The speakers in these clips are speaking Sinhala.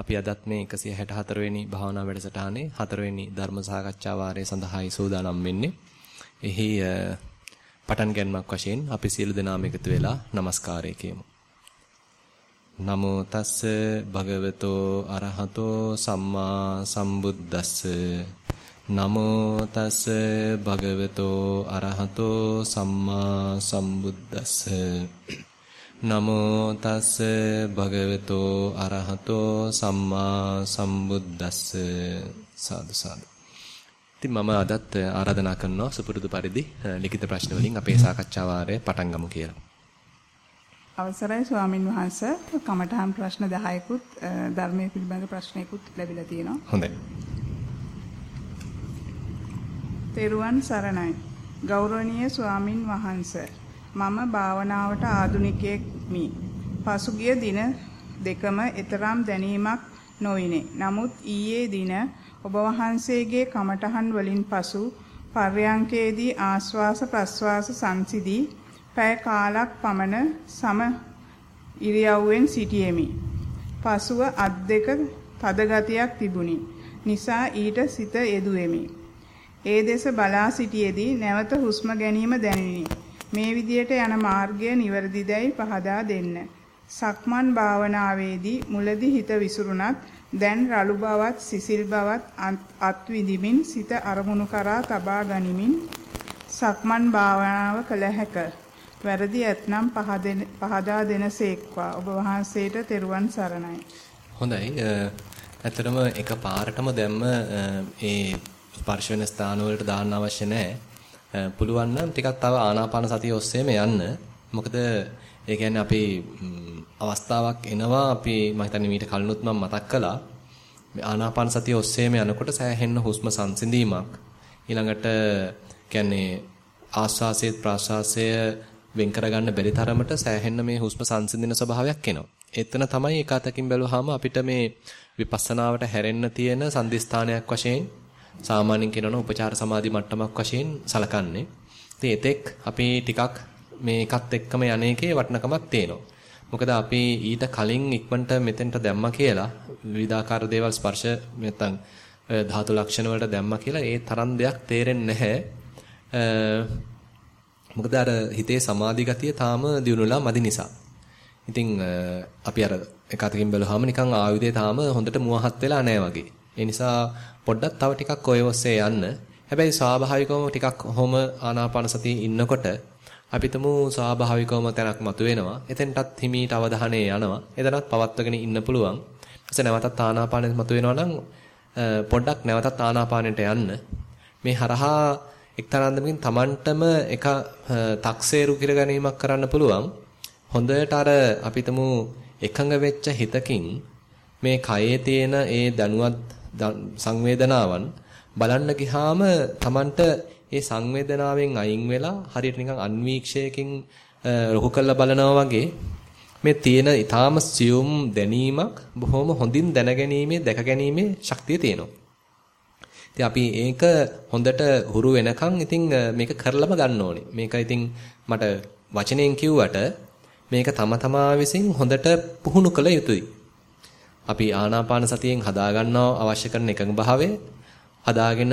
අපි අදත් මේ 164 වෙනි භාවනා වැඩසටහනේ 4 වෙනි ධර්ම සාකච්ඡා වාරය සඳහායි සූදානම් වෙන්නේ. එහි පටන් ගැනීමක් වශයෙන් අපි සියලු දෙනාම එකතු වෙලා নমස්කාරය කියමු. නමෝ තස්ස භගවතෝ අරහතෝ සම්මා සම්බුද්දස්ස නමෝ තස්ස භගවතෝ අරහතෝ සම්මා සම්බුද්දස්ස නමෝ තස්ස භගවතෝ අරහතෝ සම්මා සම්බුද්දස්ස සාදු සාදු. ඉතින් මම අදත් ආරාධනා කරනවා සුපුරුදු පරිදි ලිඛිත ප්‍රශ්න වලින් අපේ සාකච්ඡා වාරය පටන් ගමු කියලා. අවසරයි ස්වාමින් වහන්සේ කමඨහන් ප්‍රශ්න 10කුත් ධර්මයේ පිළිබඳ ප්‍රශ්නයකුත් ලැබිලා තියෙනවා. හොඳයි. තෙරුවන් සරණයි. ගෞරවනීය ස්වාමින් වහන්සේ මම භාවනාවට ආධුනිකයෙක් මි. පසුගිය දින දෙකම ඊතරම් දැනීමක් නොවිනේ. නමුත් ඊයේ දින ඔබ වහන්සේගේ කමඨහන් වලින් පසු පර්යංකේදී ආස්වාස ප්‍රස්වාස සංසිදී පැය කාලක් පමණ සම ඉරියව්වෙන් සිටියෙමි. පසුව අත් දෙක තද ගතියක් තිබුණි. නිසා ඊට සිත යෙදුවෙමි. ඒ දෙස බලා සිටියේදී නැවත හුස්ම ගැනීම දැනිනි. මේ විදියට යන මාර්ගය නිවැරදිදයි පහදා දෙන්න. සක්මන් භාවනාවේදී මුලදී හිත විසිරුණත් දැන් රළු බවත් සිසිල් බවත් අත් විඳිමින් සිත අරමුණු කරා තබා ගනිමින් සක්මන් භාවනාව කළ හැක. වැරදි ඇතනම් පහදා දෙනසේක්වා. ඔබ වහන්සේට තෙරුවන් සරණයි. හොඳයි. ඇත්තටම එක පාරටම දැම්ම ඒ ස්පර්ශ වෙන ස්ථාන වලට දාන්න අවශ්‍ය නැහැ. පුළුවන් නම් ටිකක් තව ආනාපාන සතිය ඔස්සේම යන්න. මොකද ඒ කියන්නේ අපි අවස්ථාවක් එනවා අපි මම හිතන්නේ මීට කලිනුත් මම මතක් කළා. මේ ආනාපාන සතිය ඔස්සේම යනකොට සෑහෙන්න හුස්ම සංසිඳීමක් ඊළඟට කියන්නේ ආස්වාසයේ ප්‍රාස්වාසය වෙන් කරගන්න බැරි තරමට සෑහෙන්න මේ හුස්ම සංසිඳන ස්වභාවයක් එනවා. එතන තමයි එක අතකින් බැලුවාම අපිට මේ විපස්සනාවට හැරෙන්න තියෙන සම්දිස්ථානයක් වශයෙන් සාමාන්‍යයෙන් කියනවා උපචාර සමාධි මට්ටමක් වශයෙන් සලකන්නේ. ඉතින් එතෙක් අපි ටිකක් මේකත් එක්කම යන්නේකේ වටිනකමක් තියෙනවා. මොකද අපි ඊට කලින් ඉක්මනට මෙතෙන්ට දැම්මා කියලා විවිධාකාර දේවල් ස්පර්ශ නැත්නම් ධාතු ලක්ෂණ වලට දැම්මා කියලා ඒ තරම් දෙයක් තේරෙන්නේ නැහැ. මොකද අර හිතේ සමාධි ගතිය තාම දියුණුලා මදි නිසා. ඉතින් අපි අර එක අතකින් බැලුවාම නිකන් ආයුධය තාම හොඳට මුවහත් වෙලා නැහැ වගේ. ඒ නිසා පොඩ්ඩක් තව ටිකක් ඔය ඔස්සේ යන්න. හැබැයි ස්වාභාවිකවම ටිකක් ඔහොම ආනාපාන සතියේ ඉන්නකොට අපිටම ස්වාභාවිකවම තැනක් මතුවෙනවා. එතෙන්ටත් හිමීට අවධානය යනවා. එතනත් පවත්වගෙන ඉන්න පුළුවන්. ඊපස්සේ නැවතත් ආනාපානෙත් මතුවෙනවා නම් පොඩ්ඩක් නැවතත් ආනාපානෙට යන්න. මේ හරහා එක්තරාන්දමකින් Tamanටම එක තක්සේරු කිර ගැනීමක් කරන්න පුළුවන්. හොඳට අර අපිටම එකඟ වෙච්ච හිතකින් මේ කයේ තියෙන ඒ දැනුවත් සංවේදනාවන් බලන්න ගියාම Tamanට ඒ සංවේදනාවෙන් අයින් වෙලා හරියට නිකන් අන්වීක්ෂයකින් ලොකු කරලා බලනවා වගේ මේ තියෙන ඊටාම සියුම් දැනීමක් බොහොම හොඳින් දැනගැනීමේ දැකගැනීමේ ශක්තිය තියෙනවා. ඉතින් අපි ඒක හොඳට හුරු වෙනකන් ඉතින් මේක කරලම ගන්න ඕනේ. මේක ඉතින් මට වචනෙන් කිව්වට මේක තම තමා විසින් හොඳට පුහුණු කළ යුතුයි. අපි ආනාපාන සතියෙන් හදා ගන්නව අවශ්‍ය කරන එකඟ භාවය හදාගෙන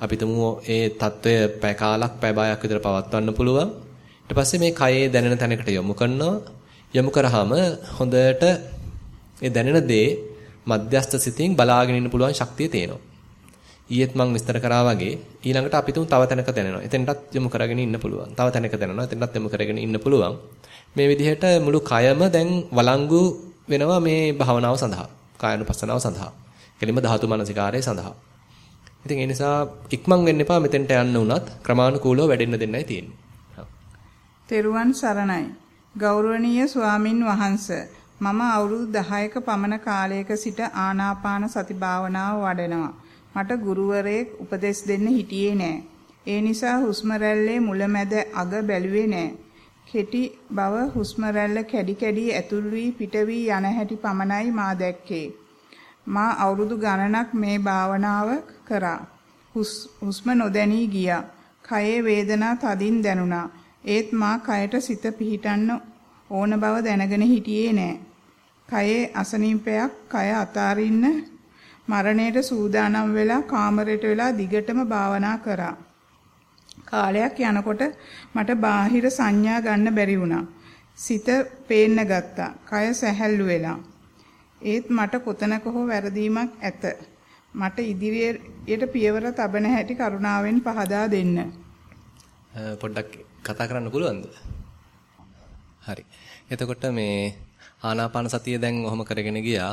අපි තුමු ඒ తত্ত্বය පැය කාලක් පැය භාගයක් විතර පවත්වන්න පුළුවන්. ඊට පස්සේ මේ කයේ දැනෙන තැනකට යොමු කරනවා. යොමු කරාම හොඳට ඒ දැනෙන දේ මධ්‍යස්ත සිතින් බලාගෙන ඉන්න පුළුවන් ශක්තිය තියෙනවා. ඊයේත් මම විස්තර කරා වගේ ඊළඟට අපි තුන් තව තැනක දැනෙනවා. එතෙන්ටත් යොමු කරගෙන ඉන්න පුළුවන්. තව තැනක දැනෙනවා. එතෙන්ටත් යොමු කරගෙන ඉන්න පුළුවන්. මේ විදිහට මුළු කයම දැන් වළංගු වෙනවා මේ භාවනාව සඳහා. කායනුපස්සනාව සඳහා. කෙලින්ම ධාතු මනසිකාරය සඳහා. ඉතින් ඒ නිසා ඉක්මන් වෙන්න එපා මෙතෙන්ට යන්න උනත් ක්‍රමානුකූලව වැඩෙන්න දෙන්නයි තියෙන්නේ. තෙරුවන් සරණයි. ගෞරවනීය ස්වාමින් වහන්සේ මම අවුරුදු 10ක පමණ කාලයක සිට ආනාපාන සති භාවනාව වඩනවා. මට ගුරුවරයෙක් උපදෙස් දෙන්න හිටියේ නෑ. ඒ නිසා හුස්ම රැල්ලේ මුලැමැද අග බැලුවේ නෑ. කෙටි බව හුස්ම රැල්ල කැඩි කැඩි ඇතුල් වී පිට වී යන හැටි පමණයි මා දැක්කේ. මා අවුරුදු ගණනක් මේ භාවනාව කරා. හුස්ම නොදැනී ගියා. කයේ වේදනා තදින් දැනුණා. ඒත් මා කයට සිත පිහිටන්න ඕන බව දැනගෙන හිටියේ නෑ. කයේ අසනීපයක් කය අතාරින්න මරණයට සූදානම් වෙලා කාමරයට වෙලා දිගටම භාවනා කරා. කාලයක් යනකොට මට බාහිර සංඥා ගන්න බැරි වුණා. සිත පේන්න ගත්තා. කය සැහැල්ලු වෙලා. ඒත් මට කොතනක හෝ වැරදීමක් ඇත. මට ඉදිරියට පියවර තබන හැටි කරුණාවෙන් පහදා දෙන්න. පොඩ්ඩක් කතා කරන්න පුළුවන්ද? හරි. එතකොට මේ ආනාපාන සතිය දැන් ඔහොම කරගෙන ගියා.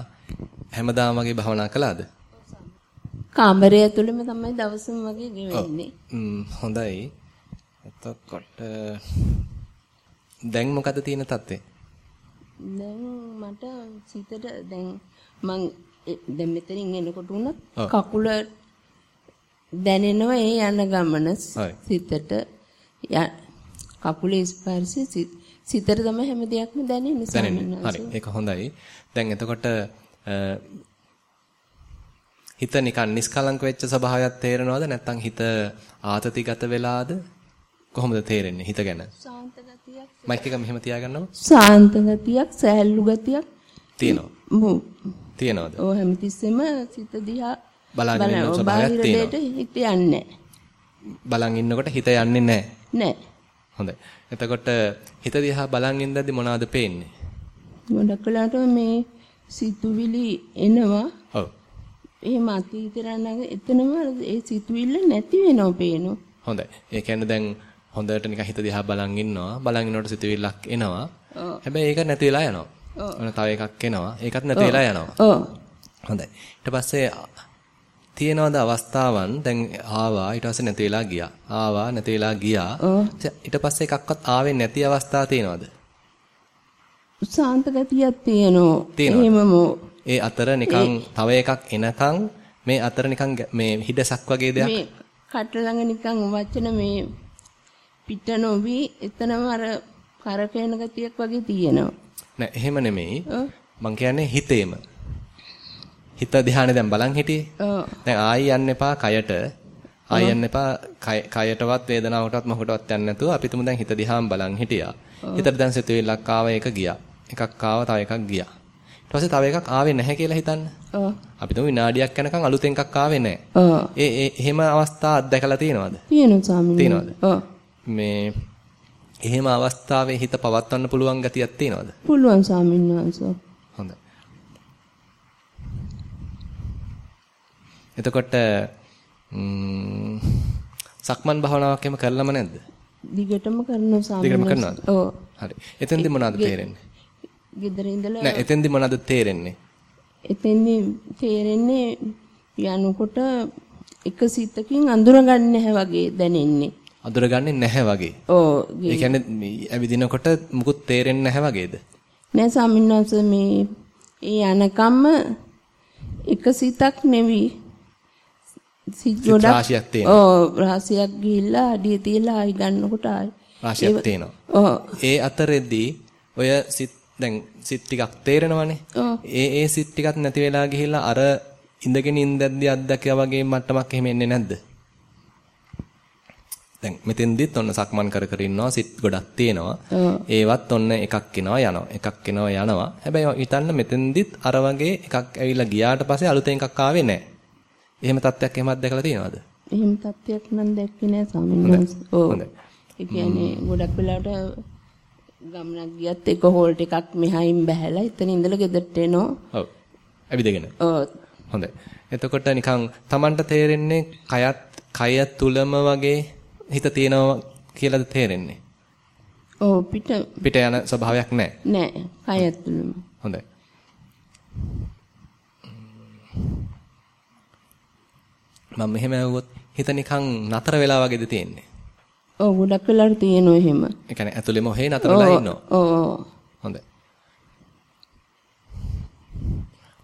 හැමදාම වගේ භවනා කළාද? කාමරය ඇතුළෙම තමයි දවසම වගේ ගෙවෙන්නේ. හොඳයි. එතකොට දැන් මොකද තියෙන තත්ත්වය? දැන් මට සිතට දැන් මං දැන් මෙතනින් එනකොට උනත් කකුල දැනෙනවා ඒ යන ගමන සිතට කකුලේ ස්පර්ශය සිතට තමයි හැම දෙයක්ම දැනෙන්නේ දැනෙන්නේ. හරි. ඒක හොඳයි. දැන් එතකොට හිත නිකන් නිස්කලංක වෙච්ච ස්වභාවයක් තේරෙනවද? නැත්නම් හිත ආතතිගත වෙලාද? කොහොමද තේරෙන්නේ හිත ගැන? ශාන්ත ගතියක්. මයික් එක මෙහෙම තියාගන්නව. ශාන්ත ගතියක් සෑහළු ගතියක්. තියෙනවා. තියෙනවද? ඔව් හැමතිස්සෙම සිත දිහා බලාගෙන ඉන්න ස්වභාවයක් තියෙනවා. හිත යන්නේ බලන් ඉන්නකොට හිත යන්නේ නැහැ. නැහැ. හොඳයි. එතකොට හිත දිහා බලන් ඉඳද්දි මොනවද පේන්නේ? ගොඩක් වෙලාට මේ සිතුවිලි එනවා එහෙම අතීතේ නග එතනම ඒ සිතුවිල්ල නැති වෙනව පේනවා. හොඳයි. ඒ කියන්නේ දැන් හොඳට නිකන් හිත දිහා බලන් ඉන්නවා. බලන් ඉන්නකොට සිතුවිල්ලක් එනවා. හැබැයි ඒක නැති වෙලා යනවා. ඔන්න තව එකක් එනවා. ඒකත් නැති වෙලා යනවා. ඔව්. හොඳයි. ඊට පස්සේ තියෙනවද අවස්ථාවන් දැන් ආවා ඊට පස්සේ නැති වෙලා ගියා. ආවා නැති වෙලා ගියා. ඊට පස්සේ එකක්වත් ආවේ නැති අවස්ථා තියෙනවද? ශාන්ත ගතියක් තියෙනවා. එහෙමම ඒ අතර නිකන් තව එකක් එනකන් මේ අතර නිකන් මේ හිඩසක් වගේ දෙයක්? මේ කට ළඟ නිකන් වචන මේ පිට නොවි එතනම අර කරකැන ගතියක් වගේ තියෙනවා. නෑ එහෙම නෙමෙයි. මං කියන්නේ හිතේම. හිත ධානය දැන් බලන් හිටියේ. දැන් ආයි යන්න එපා කයට. ආයි යන්න එපා කයටවත් වේදනාවටවත් මොකටවත් යන්න නැතුව අපි තුමු දැන් හිත දිහාම බලන් හිටියා. හිතට දැන් සිතුවිල්ලක් ආව එක ගියා. එකක් ආව තව එකක් ගියා පස්සේ තව එකක් ආවේ නැහැ කියලා හිතන්න. ඔව්. අපි තුමු විනාඩියක් යනකම් අලුතෙන් එකක් ආවේ නැහැ. ඔව්. ඒ ඒ එහෙම අවස්ථා අත්දැකලා තියෙනවද? තියෙනවා ස්වාමීනි. තියෙනවද? ඔව්. මේ එහෙම අවස්ථාවේ හිත පවත්වන්න පුළුවන් ගතියක් තියෙනවද? පුළුවන් ස්වාමීන් වහන්සේ. හොඳයි. එතකොට සක්මන් භාවනාවක් එහෙම කරලම නැද්ද? දිගටම කරනවා ස්වාමීන් දිගටම කරනවද? ඔව්. හරි. එතෙන්දී මොනවද තේරෙන්නේ? ගෙදර ඉඳලා නෑ එතෙන්දි මොනවද තේරෙන්නේ? එතෙන්දි තේරෙන්නේ යනකොට එක සිතකින් අඳුරගන්නේ නැහැ වගේ දැනෙන්නේ. අඳුරගන්නේ නැහැ වගේ. ඔව්. ඒ කියන්නේ ඇවිදිනකොට මුකුත් තේරෙන්නේ නැහැ වගේද? නෑ ස්වාමින්වහන්ස මේ ඒ යනකම්ම එක සිතක් නෙවි සිත් ගොඩක් රාශියක් තියෙනවා. ඔව් රාශියක් ගිහිල්ලා අඩිය තියලා ආයි ගන්නකොට ආයි රාශියක් තියෙනවා. ඔව්. ඒ අතරෙදී ඔය සිත් දැන් සිත් ටිකක් තේරෙනවනේ. ඒ ඒ සිත් ටිකත් නැති වෙලා ගිහිල්ලා අර ඉඳගෙන ඉඳද්දී අත්දැකියා වගේ මට්ටමක් එහෙම එන්නේ නැද්ද? දැන් මෙතෙන්දිත් ඔන්න සක්මන් කර කර ඉන්නවා සිත් ගොඩක් තියෙනවා. ඒවත් ඔන්න එකක් එනවා යනවා. එකක් එනවා යනවා. හැබැයි හිතන්න මෙතෙන්දිත් අර වගේ එකක් ඇවිල්ලා ගියාට පස්සේ අලුතෙන් එකක් ආවේ නැහැ. එහෙම තත්ත්වයක් එහෙමත් දැකලා තියෙනවද? එහෙම තත්ත්වයක් නම් දැක්කේ නැහැ ස්වාමීන් වහන්සේ. ඔව්. ඒ කියන්නේ ගොඩක් වෙලාවට ගමනක් ගියත් එක හෝල්ට් එකක් මෙහායින් බහැලා එතන ඉඳලා ගෙදරට එනවා. ඔව්. ඇවිදගෙන. ඔව්. හොඳයි. එතකොට නිකන් Tamanට තේරෙන්නේ කයත් කය තුලම වගේ හිත තියෙනවා කියලාද තේරෙන්නේ? ඔව් පිට පිට යන ස්වභාවයක් නැහැ. නැහැ. කය තුලම. හොඳයි. මම මෙහෙම ඇහුවොත් හිත නිකන් නතර වෙලා වගේද තියෙන්නේ? ඔව් ගොඩක් වෙලාවට තියෙනවා එහෙම. ඒ කියන්නේ ඇතුළෙම ඔහේ නතරලා ඉන්නවා. ඔව්. හොඳයි.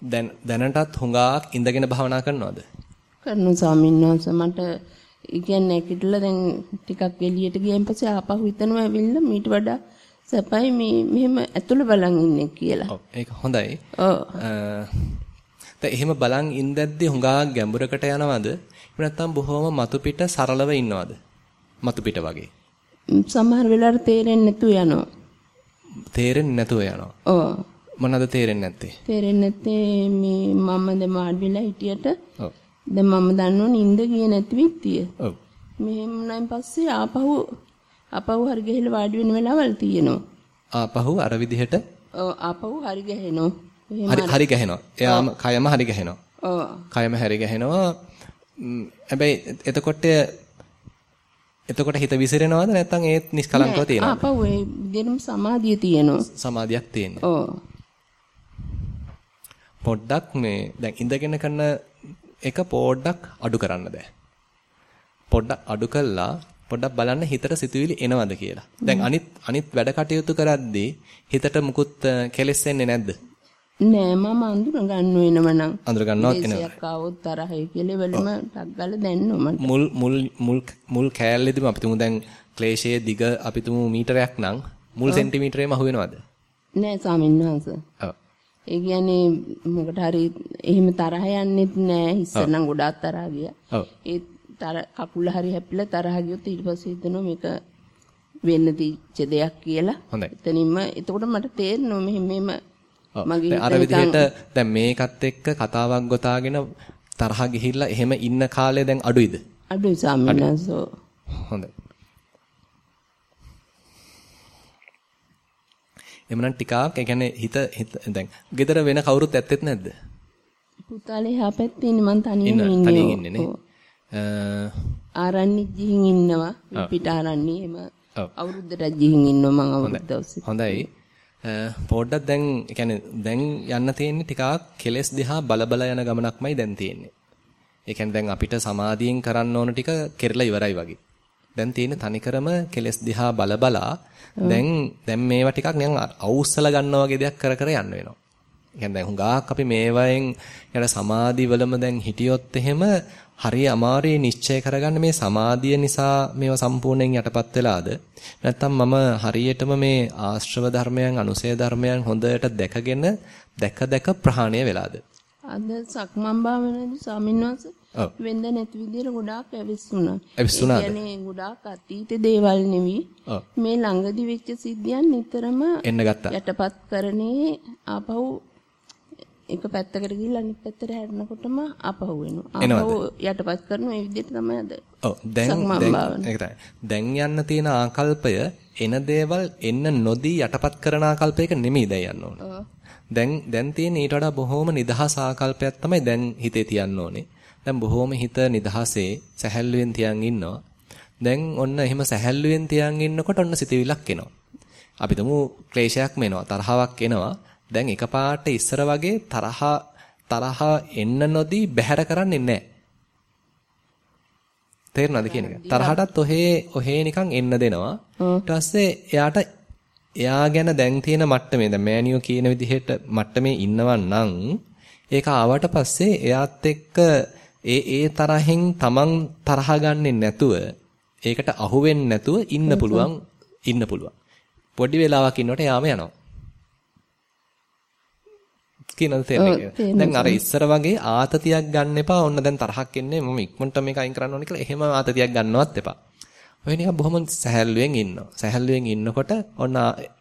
දැන් දැනටත් හුඟාක් ඉඳගෙන භාවනා කරනවද? කරනවා ස්වාමීන් වහන්සේ මට කියන්නේ නැගිටලා දැන් ටිකක් එළියට ගියන් පස්සේ ආපහු හිතනවා ඇවිල්ලා මීට වඩා සැපයි මේ මෙහෙම ඇතුළ බලන් ඉන්නේ කියලා. ඔව් ඒක හොඳයි. ඔව්. දැන් එහෙම බලන් ඉඳද්දී හුඟාක් ගැඹුරකට යනවද? එහෙම නැත්නම් බොහොම මතු පිට සරලව ඉන්නවද? මතු පිට වගේ. සමහර වෙලාවට තේරෙන්නේ නැතුව යනවා. තේරෙන්නේ නැතුව යනවා. ඔව්. මොනවද තේරෙන්නේ නැත්තේ? තේරෙන්නේ නැත්තේ මේ මම දැන් වාඩි වෙලා හිටියට ඔව්. දැන් මම දන්නව නිින්ද ගියේ නැති විත්තිය. ඔව්. මෙහෙම නම් පස්සේ ආපහු ආපහු හරි ගහලා වාඩි වෙන වෙලාවල් තියෙනවා. ආපහු අර විදිහට ඔව් ආපහු හරි ගහනවා. හරි හරි ගහනවා. එයාම කයම හරි ගහනවා. ඔව්. කයම හරි ගහනවා. හැබැයි එතකොට එතකොට හිත විසිරෙනවද නැත්නම් ඒත් නිස්කලංකව තියෙනවද? ආපහු ඒ විදිහටම සමාධිය තියෙනවා. සමාධියක් තියෙන්නේ. ඔව්. පොඩ්ඩක් මේ දැන් ඉඳගෙන කරන එක පොඩ්ඩක් අඩු කරන්න බෑ. පොඩ්ඩක් අඩු කළා පොඩ්ඩක් බලන්න හිතට සිතුවිලි එනවද කියලා. දැන් අනිත් අනිත් වැඩ කටයුතු කරද්දී හිතට මුකුත් කෙලෙස් එන්නේ නැද්ද? නෑ මම අඳුර ගන්න වෙනව නම්. අඳුර ගන්නවත් එනවා. දේශයක් ආවොත් තරහයි කියලා වෙලම ටක් ගාලා දැන්නව මට. මුල් මුල් මුල් මුල් කෑල්ලෙදිම අපි තුමු දැන් ක්ලේශයේ දිග අපි තුමු මීටරයක් නම් මුල් සෙන්ටිමීටරේම අහු වෙනවද? නෑ ස්වාමීන් වහන්සේ. ඔව්. ඒ කියන්නේ මොකට හරි එහෙම තරහ යන්නෙත් නෑ ඉස්සනම් ගොඩාක් තරහ ගියා. ඔව්. ඒ තර කකුල හරි හැපිලා තරහ ගියොත් ඊට පස්සේ හිතනවා මේක වෙන්න තිච්ච දෙයක් කියලා. හොඳයි. එතනින්ම එතකොට මට තේරෙනවා මෙහෙම මෙහෙම අර විදිහට දැන් මේකත් එක්ක කතාවක් ගොතාගෙන තරහ ගිහිල්ලා එහෙම ඉන්න කාලය දැන් අඩුයිද? අඩුයි ස්වාමීන් වහන්සේ. හොඳයි. එමනම් ටිකක් ඒ කියන්නේ හිත දැන් ගෙදර වෙන කවුරුත් ඇත්තෙත් නැද්ද? පුතාලේ එහා පැත්තේ ඉන්නේ මං තනියම ඉන්න. තනියෙන් ඉන්නේ නේ. අ, ආරණ්‍ය ගිහින් ඉන්නවා. පිට ආරණ්‍ය එහෙම. අවුරුද්දට ගිහින් ඉන්නවා මං අවුරුද්ද දවසේ. හොඳයි. අ, පොඩ්ඩක් දැන් ඒ කියන්නේ දැන් යන්න තියෙන්නේ ටිකක් කෙලස් දිහා බලබල යන ගමනක්මයි දැන් තියෙන්නේ. ඒ කියන්නේ දැන් අපිට සමාධියෙන් කරන්න ඕන ටික කෙරලා ඉවරයි වගේ. දැන් තියෙන තනිකරම කෙලස් දිහා බලබලා දැන් දැන් මේවා ටිකක් නිකන් අවුස්සලා ගන්නවා වගේ දෙයක් කර කර යන්න වෙනවා. කියන්නේ දැන් හුඟක් අපි මේවායෙන් යන සමාධි වලම දැන් හිටියොත් එහෙම හරිය අමාරුයි නිශ්චය කරගන්න මේ සමාධිය නිසා මේවා සම්පූර්ණයෙන් යටපත් වෙලාද නැත්නම් මම හරියටම මේ ආශ්‍රව ධර්මයන් අනුසය ධර්මයන් හොඳට දැකගෙන දැක දැක ප්‍රහාණය වෙලාද අද සක්මන් භාවනාවේ ස්වාමීන් වහන්සේ ඔව්. වෙන්ද නැති විදිහට ගොඩාක් ඇවිස්සුණා. ඇවිස්සුණාද? කියන්නේ ගොඩාක් අතීත දේවල් නෙවෙයි. මේ ළඟදි වෙච්ච සිද්ධියන් නිතරම එන්න ගත්තා යටපත් කරන්නේ ආපහු එක පැත්තකට ගිහිල්ලා අනිත් පැත්තට හැරෙනකොටම ආපහු වෙනවා. ආපහු යටපත් කරන ඒ විදිහට තමයි අද. ඔව් දැන් දැන්. ඒක තමයි. දැන් යන්න තියෙන ආකල්පය එන දේවල් එන්න නොදී යටපත් කරන ආකල්පයක නෙමෙයි දැන් යන්න ඕනේ. දැන් දැන් තියෙන ඊට වඩා බොහොම නිදහස් ආකල්පයක් තමයි දැන් හිතේ තියන්න ඕනේ. දැන් බොහොම හිත නිදහසේ සැහැල්ලුවෙන් තියන් ඉන්නවා. දැන් ඔන්න එහෙම සැහැල්ලුවෙන් තියන් ඉන්නකොට ඔන්න සිතවිල්ලක් එනවා. අපි තුමු ක්ලේශයක්ම එනවා, තරහාවක් එනවා. දැන් එකපාරට ඉස්සර වගේ තරහ තරහ එන්න නොදී බැහැර කරන්නේ නැහැ. තේරුණාද කියන එක? තරහටත් ඔහේ ඔහේ නිකන් එන්න දෙනවා. ඊට පස්සේ එයාට එයා ගැන දැන් තියෙන මට්ටමේ දැන් මෑනියෝ කියන විදිහට මට්ටමේ ඉන්නවන් නම් ඒක ආවට පස්සේ එයාත් එක්ක ඒ ඒ තරහෙන් තමන් තරහ ගන්නෙ නැතුව ඒකට අහු නැතුව ඉන්න පුළුවන් ඉන්න පුළුවන්. පොඩි වෙලාවක් ඉන්නකොට යාම යනවා. කියනද තේරෙන්නේ? දැන් අර ඉස්සර වගේ ආතතියක් ගන්න එපා. ඔන්න දැන් තරහක් එන්නේ මම ඉක්මනට මේක අයින් කරන්න ඕනේ කියලා එහෙම ආතතියක් ගන්නවත් එපා. ඔය නිකන් බොහොම සැහැල්ලුවෙන් ඉන්නවා. සැහැල්ලුවෙන් ඉන්නකොට ඔන්න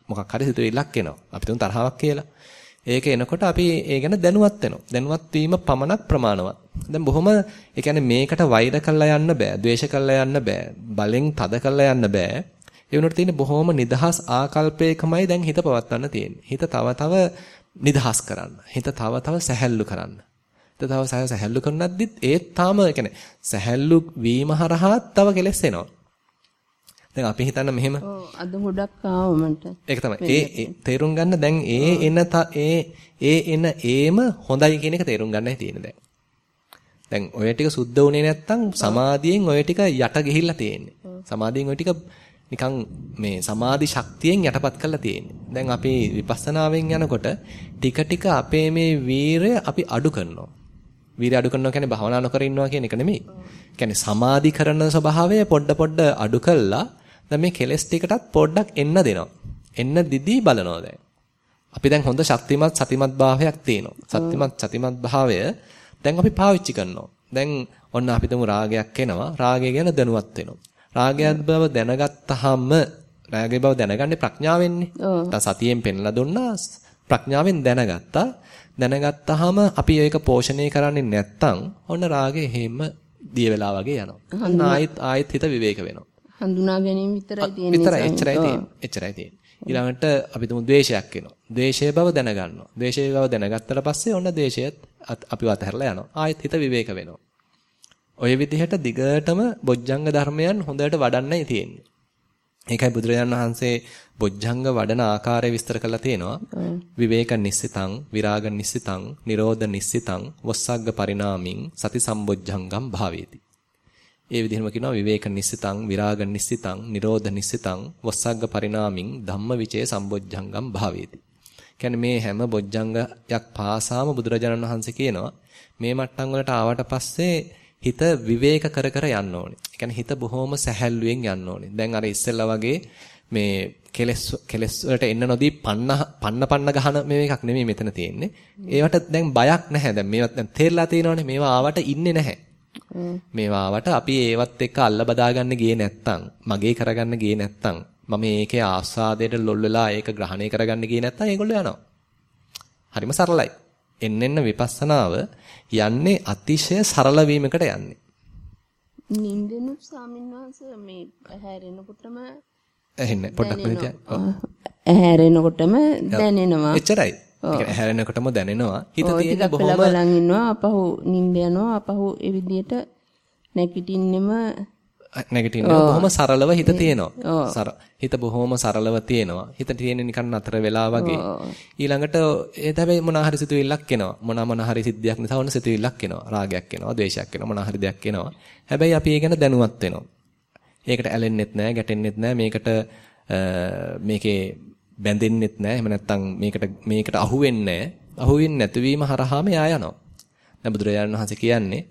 මොකක් හරි සිතුවිල්ලක් එනවා. අපි තුන් තරහාවක් කියලා. ඒක එනකොට අපි ඒ ගැන දැනුවත් වෙනවා. දැනුවත් වීම පමණක් ප්‍රමාණවත්. දැන් බොහොම ඒ කියන්නේ මේකට වෛර කළා යන්න බෑ. ද්වේෂ කළා යන්න බෑ. බලෙන් තද කළා යන්න බෑ. ඒ වුණාට තියෙන බොහොම නිදහස් ආකල්පයකමයි දැන් හිත පවත්වන්න තියෙන්නේ. හිත තව තව නිදහස් කරන්න. හිත තව තව සැහැල්ලු කරන්න. හිත තව සැහැල්ලු කරනද්දිත් ඒත් තාම කියන්නේ සැහැල්ලු වීම හරහා තව කෙලස් එනවා. දැන් අපි හිතන්න මෙහෙම අද ගොඩක් ආව මට. ඒක තමයි. ඒ තේරුම් ගන්න දැන් ඒ එන ඒ ඒ එන ඒම හොඳයි කියන එක තේරුම් ගන්නයි තියෙන්නේ දැන්. දැන් ඔය ටික සුද්ධ වුණේ නැත්තම් සමාධියෙන් ඔය ටික යට ගිහිල්ලා තියෙන්නේ. සමාධියෙන් ඔය ටික නිකන් මේ සමාධි ශක්තියෙන් යටපත් කරලා තියෙන්නේ. දැන් අපි විපස්සනාවෙන් යනකොට ටික ටික අපේ මේ වීරය අපි අඩු කරනවා. වීරය අඩු කරනවා කියන්නේ භවනා නොකර ඉන්නවා කියන එක නෙමෙයි. කියන්නේ සමාධි කරන ස්වභාවය පොඩ පොඩ අඩු කළා දැන් මේ කෙලස් ටිකටත් පොඩ්ඩක් එන්න දෙනවා. එන්න දිදී බලනවා දැන්. අපි දැන් හොඳ ශක්තිමත් සතිමත් භාවයක් තියෙනවා. සතිමත් සතිමත් භාවය දැන් අපි පාවිච්චි කරනවා. දැන් ඔන්න අපි තුමු රාගයක් එනවා. රාගය ගැන දැනුවත් වෙනවා. රාගයත් බව දැනගත්තාම රාගය බව දැනගන්නේ ප්‍රඥාවෙන්නේ. දැන් සතියෙන් පෙන්ලා දුන්නා ප්‍රඥාවෙන් දැනගත්තා. දැනගත්තාම අපි ඒක පෝෂණය කරන්නේ නැත්තම් ඔන්න රාගේ හේම දිය වෙලා වගේ යනවා. අන්න ආයෙත් ආයෙත් හිත විවේක වෙනවා. හඳුනා ගැනීම විතරයි තියෙන්නේ. විතරයි එච්චරයි තියෙන්නේ. එච්චරයි තියෙන්නේ. ඊළඟට අපි තුමු ද්වේෂයක් එනවා. ද්වේෂයේ බව දැනගන්නවා. ද්වේෂයේ බව දැනගත්තට පස්සේ ඔන්න ද්වේෂයත් අපිව අතහැරලා යනවා. ආයෙත් හිත විවේක වෙනවා. ඔය විදිහට දිගටම බොජ්ජංග ධර්මයන් හොඳට වඩන්නයි තියෙන්නේ. ඒකයි බුදුරජාණන් වහන්සේ බොජ්ජංග වඩන ආකාරය විස්තර කරලා තියෙනවා. විවේක නිස්සිතං, විරාග නිස්සිතං, නිරෝධ නිස්සිතං, වස්සග්ග පරිණාමින් සති සම්බොජ්ජංගම් භාවේති. ඒ විදිහම කියනවා විවේක නිස්සිතං, විරාග නිස්සිතං, නිරෝධ නිස්සිතං, වස්සග්ග පරිණාමින් ධම්මවිචේ සම්බොජ්ජංගම් භාවේති. කියන්නේ මේ හැම බොජ්ජංගයක් පාසාම බුදුරජාණන් වහන්සේ කියනවා මේ මට්ටම් වලට ආවට පස්සේ හිත විවේක කර කර යන්න ඕනේ. ඒ හිත බොහොම සැහැල්ලුවෙන් යන්න ඕනේ. දැන් අර ඉස්සෙල්ලා වගේ මේ කෙලස් කෙලස් වලට එන්න නොදී පන්න පන්න පන්න ගහන මේ එකක් නෙමෙයි මෙතන තියෙන්නේ. ඒවට දැන් බයක් නැහැ. දැන් මේවත් දැන් තේරලා තියෙනවනේ. මේවා ආවට ඉන්නේ නැහැ. මේවා ආවට අපි ඒවත් එක්ක අල්ල බදාගන්න ගියේ නැත්තම්, මගේ කරගන්න ගියේ නැත්තම්, මම ඒකේ ආස්වාදයට ලොල් වෙලා ඒක ග්‍රහණය කරගන්න ගියේ නැත්තම් ඒගොල්ලෝ යනවා. හරිම සරලයි. එන්න එන්න විපස්සනාව යන්නේ අතිශය සරල වීමකට යන්නේ. නින්දෙනු ස්වාමින්වහන්සේ මේ හැරෙනකොටම ඇහෙන්නේ පොඩ්ඩක් මෙතන. ඇහැරෙනකොටම දැනෙනවා. එච්චරයි. ඒ හැරෙනකොටම දැනෙනවා. හිත තියෙන බොහොම බලන් ඉන්නවා. අපහු නිින්ද යනවා. අපහු ඒ විදිහට නැගිටින්නෙම නැගිටින්න බොහොම සරලව හිත තියෙනවා. හිත බොහොම සරලව තියෙනවා. හිත තියෙන්නේ නිකන් නතර වෙලා වගේ. ඊළඟට ඒ හැබැයි මොනවා හරි සිතුවිල්ලක් එනවා. මොනවා මොන හරි සිද්ධියක් නිසා වුණ සිතුවිල්ලක් එනවා. රාගයක් එනවා, ද්වේෂයක් එනවා, මොනවා හරි දෙයක් එනවා. හැබැයි අපි ඒ ගැන දැනුවත් වෙනවා. ඒකට ඇලෙන්නෙත් නැහැ, ගැටෙන්නෙත් නැහැ. මේකට මේකේ බැඳෙන්නෙත් නැහැ. එහෙම නැත්නම් මේකට මේකට අහු වෙන්නේ නැහැ. අහු වෙන්නේ නැතිවීම හරහාම යා යනවා. දැන් බුදුරජාණන් වහන්සේ කියන්නේ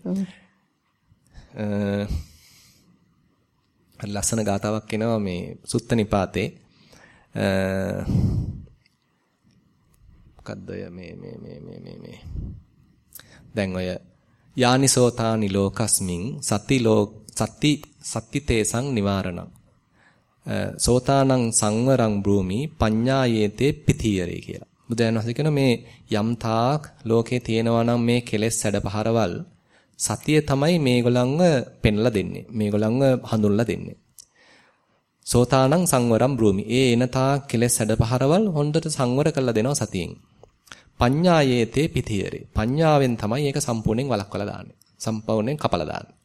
ලස්සන ගාතාවක් එනවා මේ සුත්ත නිපාතේ. මොකද්ද ඔය මේ මේ මේ මේ මේ මේ. දැන් ඔය යානිසෝතානි ලෝකස්මින් සති ලෝ සති සති තේසං නිවාරණං සෝතානං සංවරං බ්‍රූමි පඤ්ඤායේතේ පිතියරේ කියලා. බුදුන් වහන්සේ කියන මේ යම් තාක් ලෝකේ තියෙනවා නම් මේ කෙලෙස් සැඩපහරවල් සතිය තමයි මේගොල්ලන්ව පෙන්ලා දෙන්නේ. මේගොල්ලන්ව හඳුන්ලා දෙන්නේ. සෝතානං සංවරම් බ්‍රූමි. ඒ එනතා කෙලෙස් සැඩපහරවල් හොඳට සංවර කරලා දෙනවා සතියෙන්. පඤ්ඤායේතේ පිතියරේ. පඤ්ඤාවෙන් තමයි ඒක සම්පූර්ණයෙන් වළක්වලා දාන්නේ. සම්පූර්ණයෙන් කපලා දාන්නේ.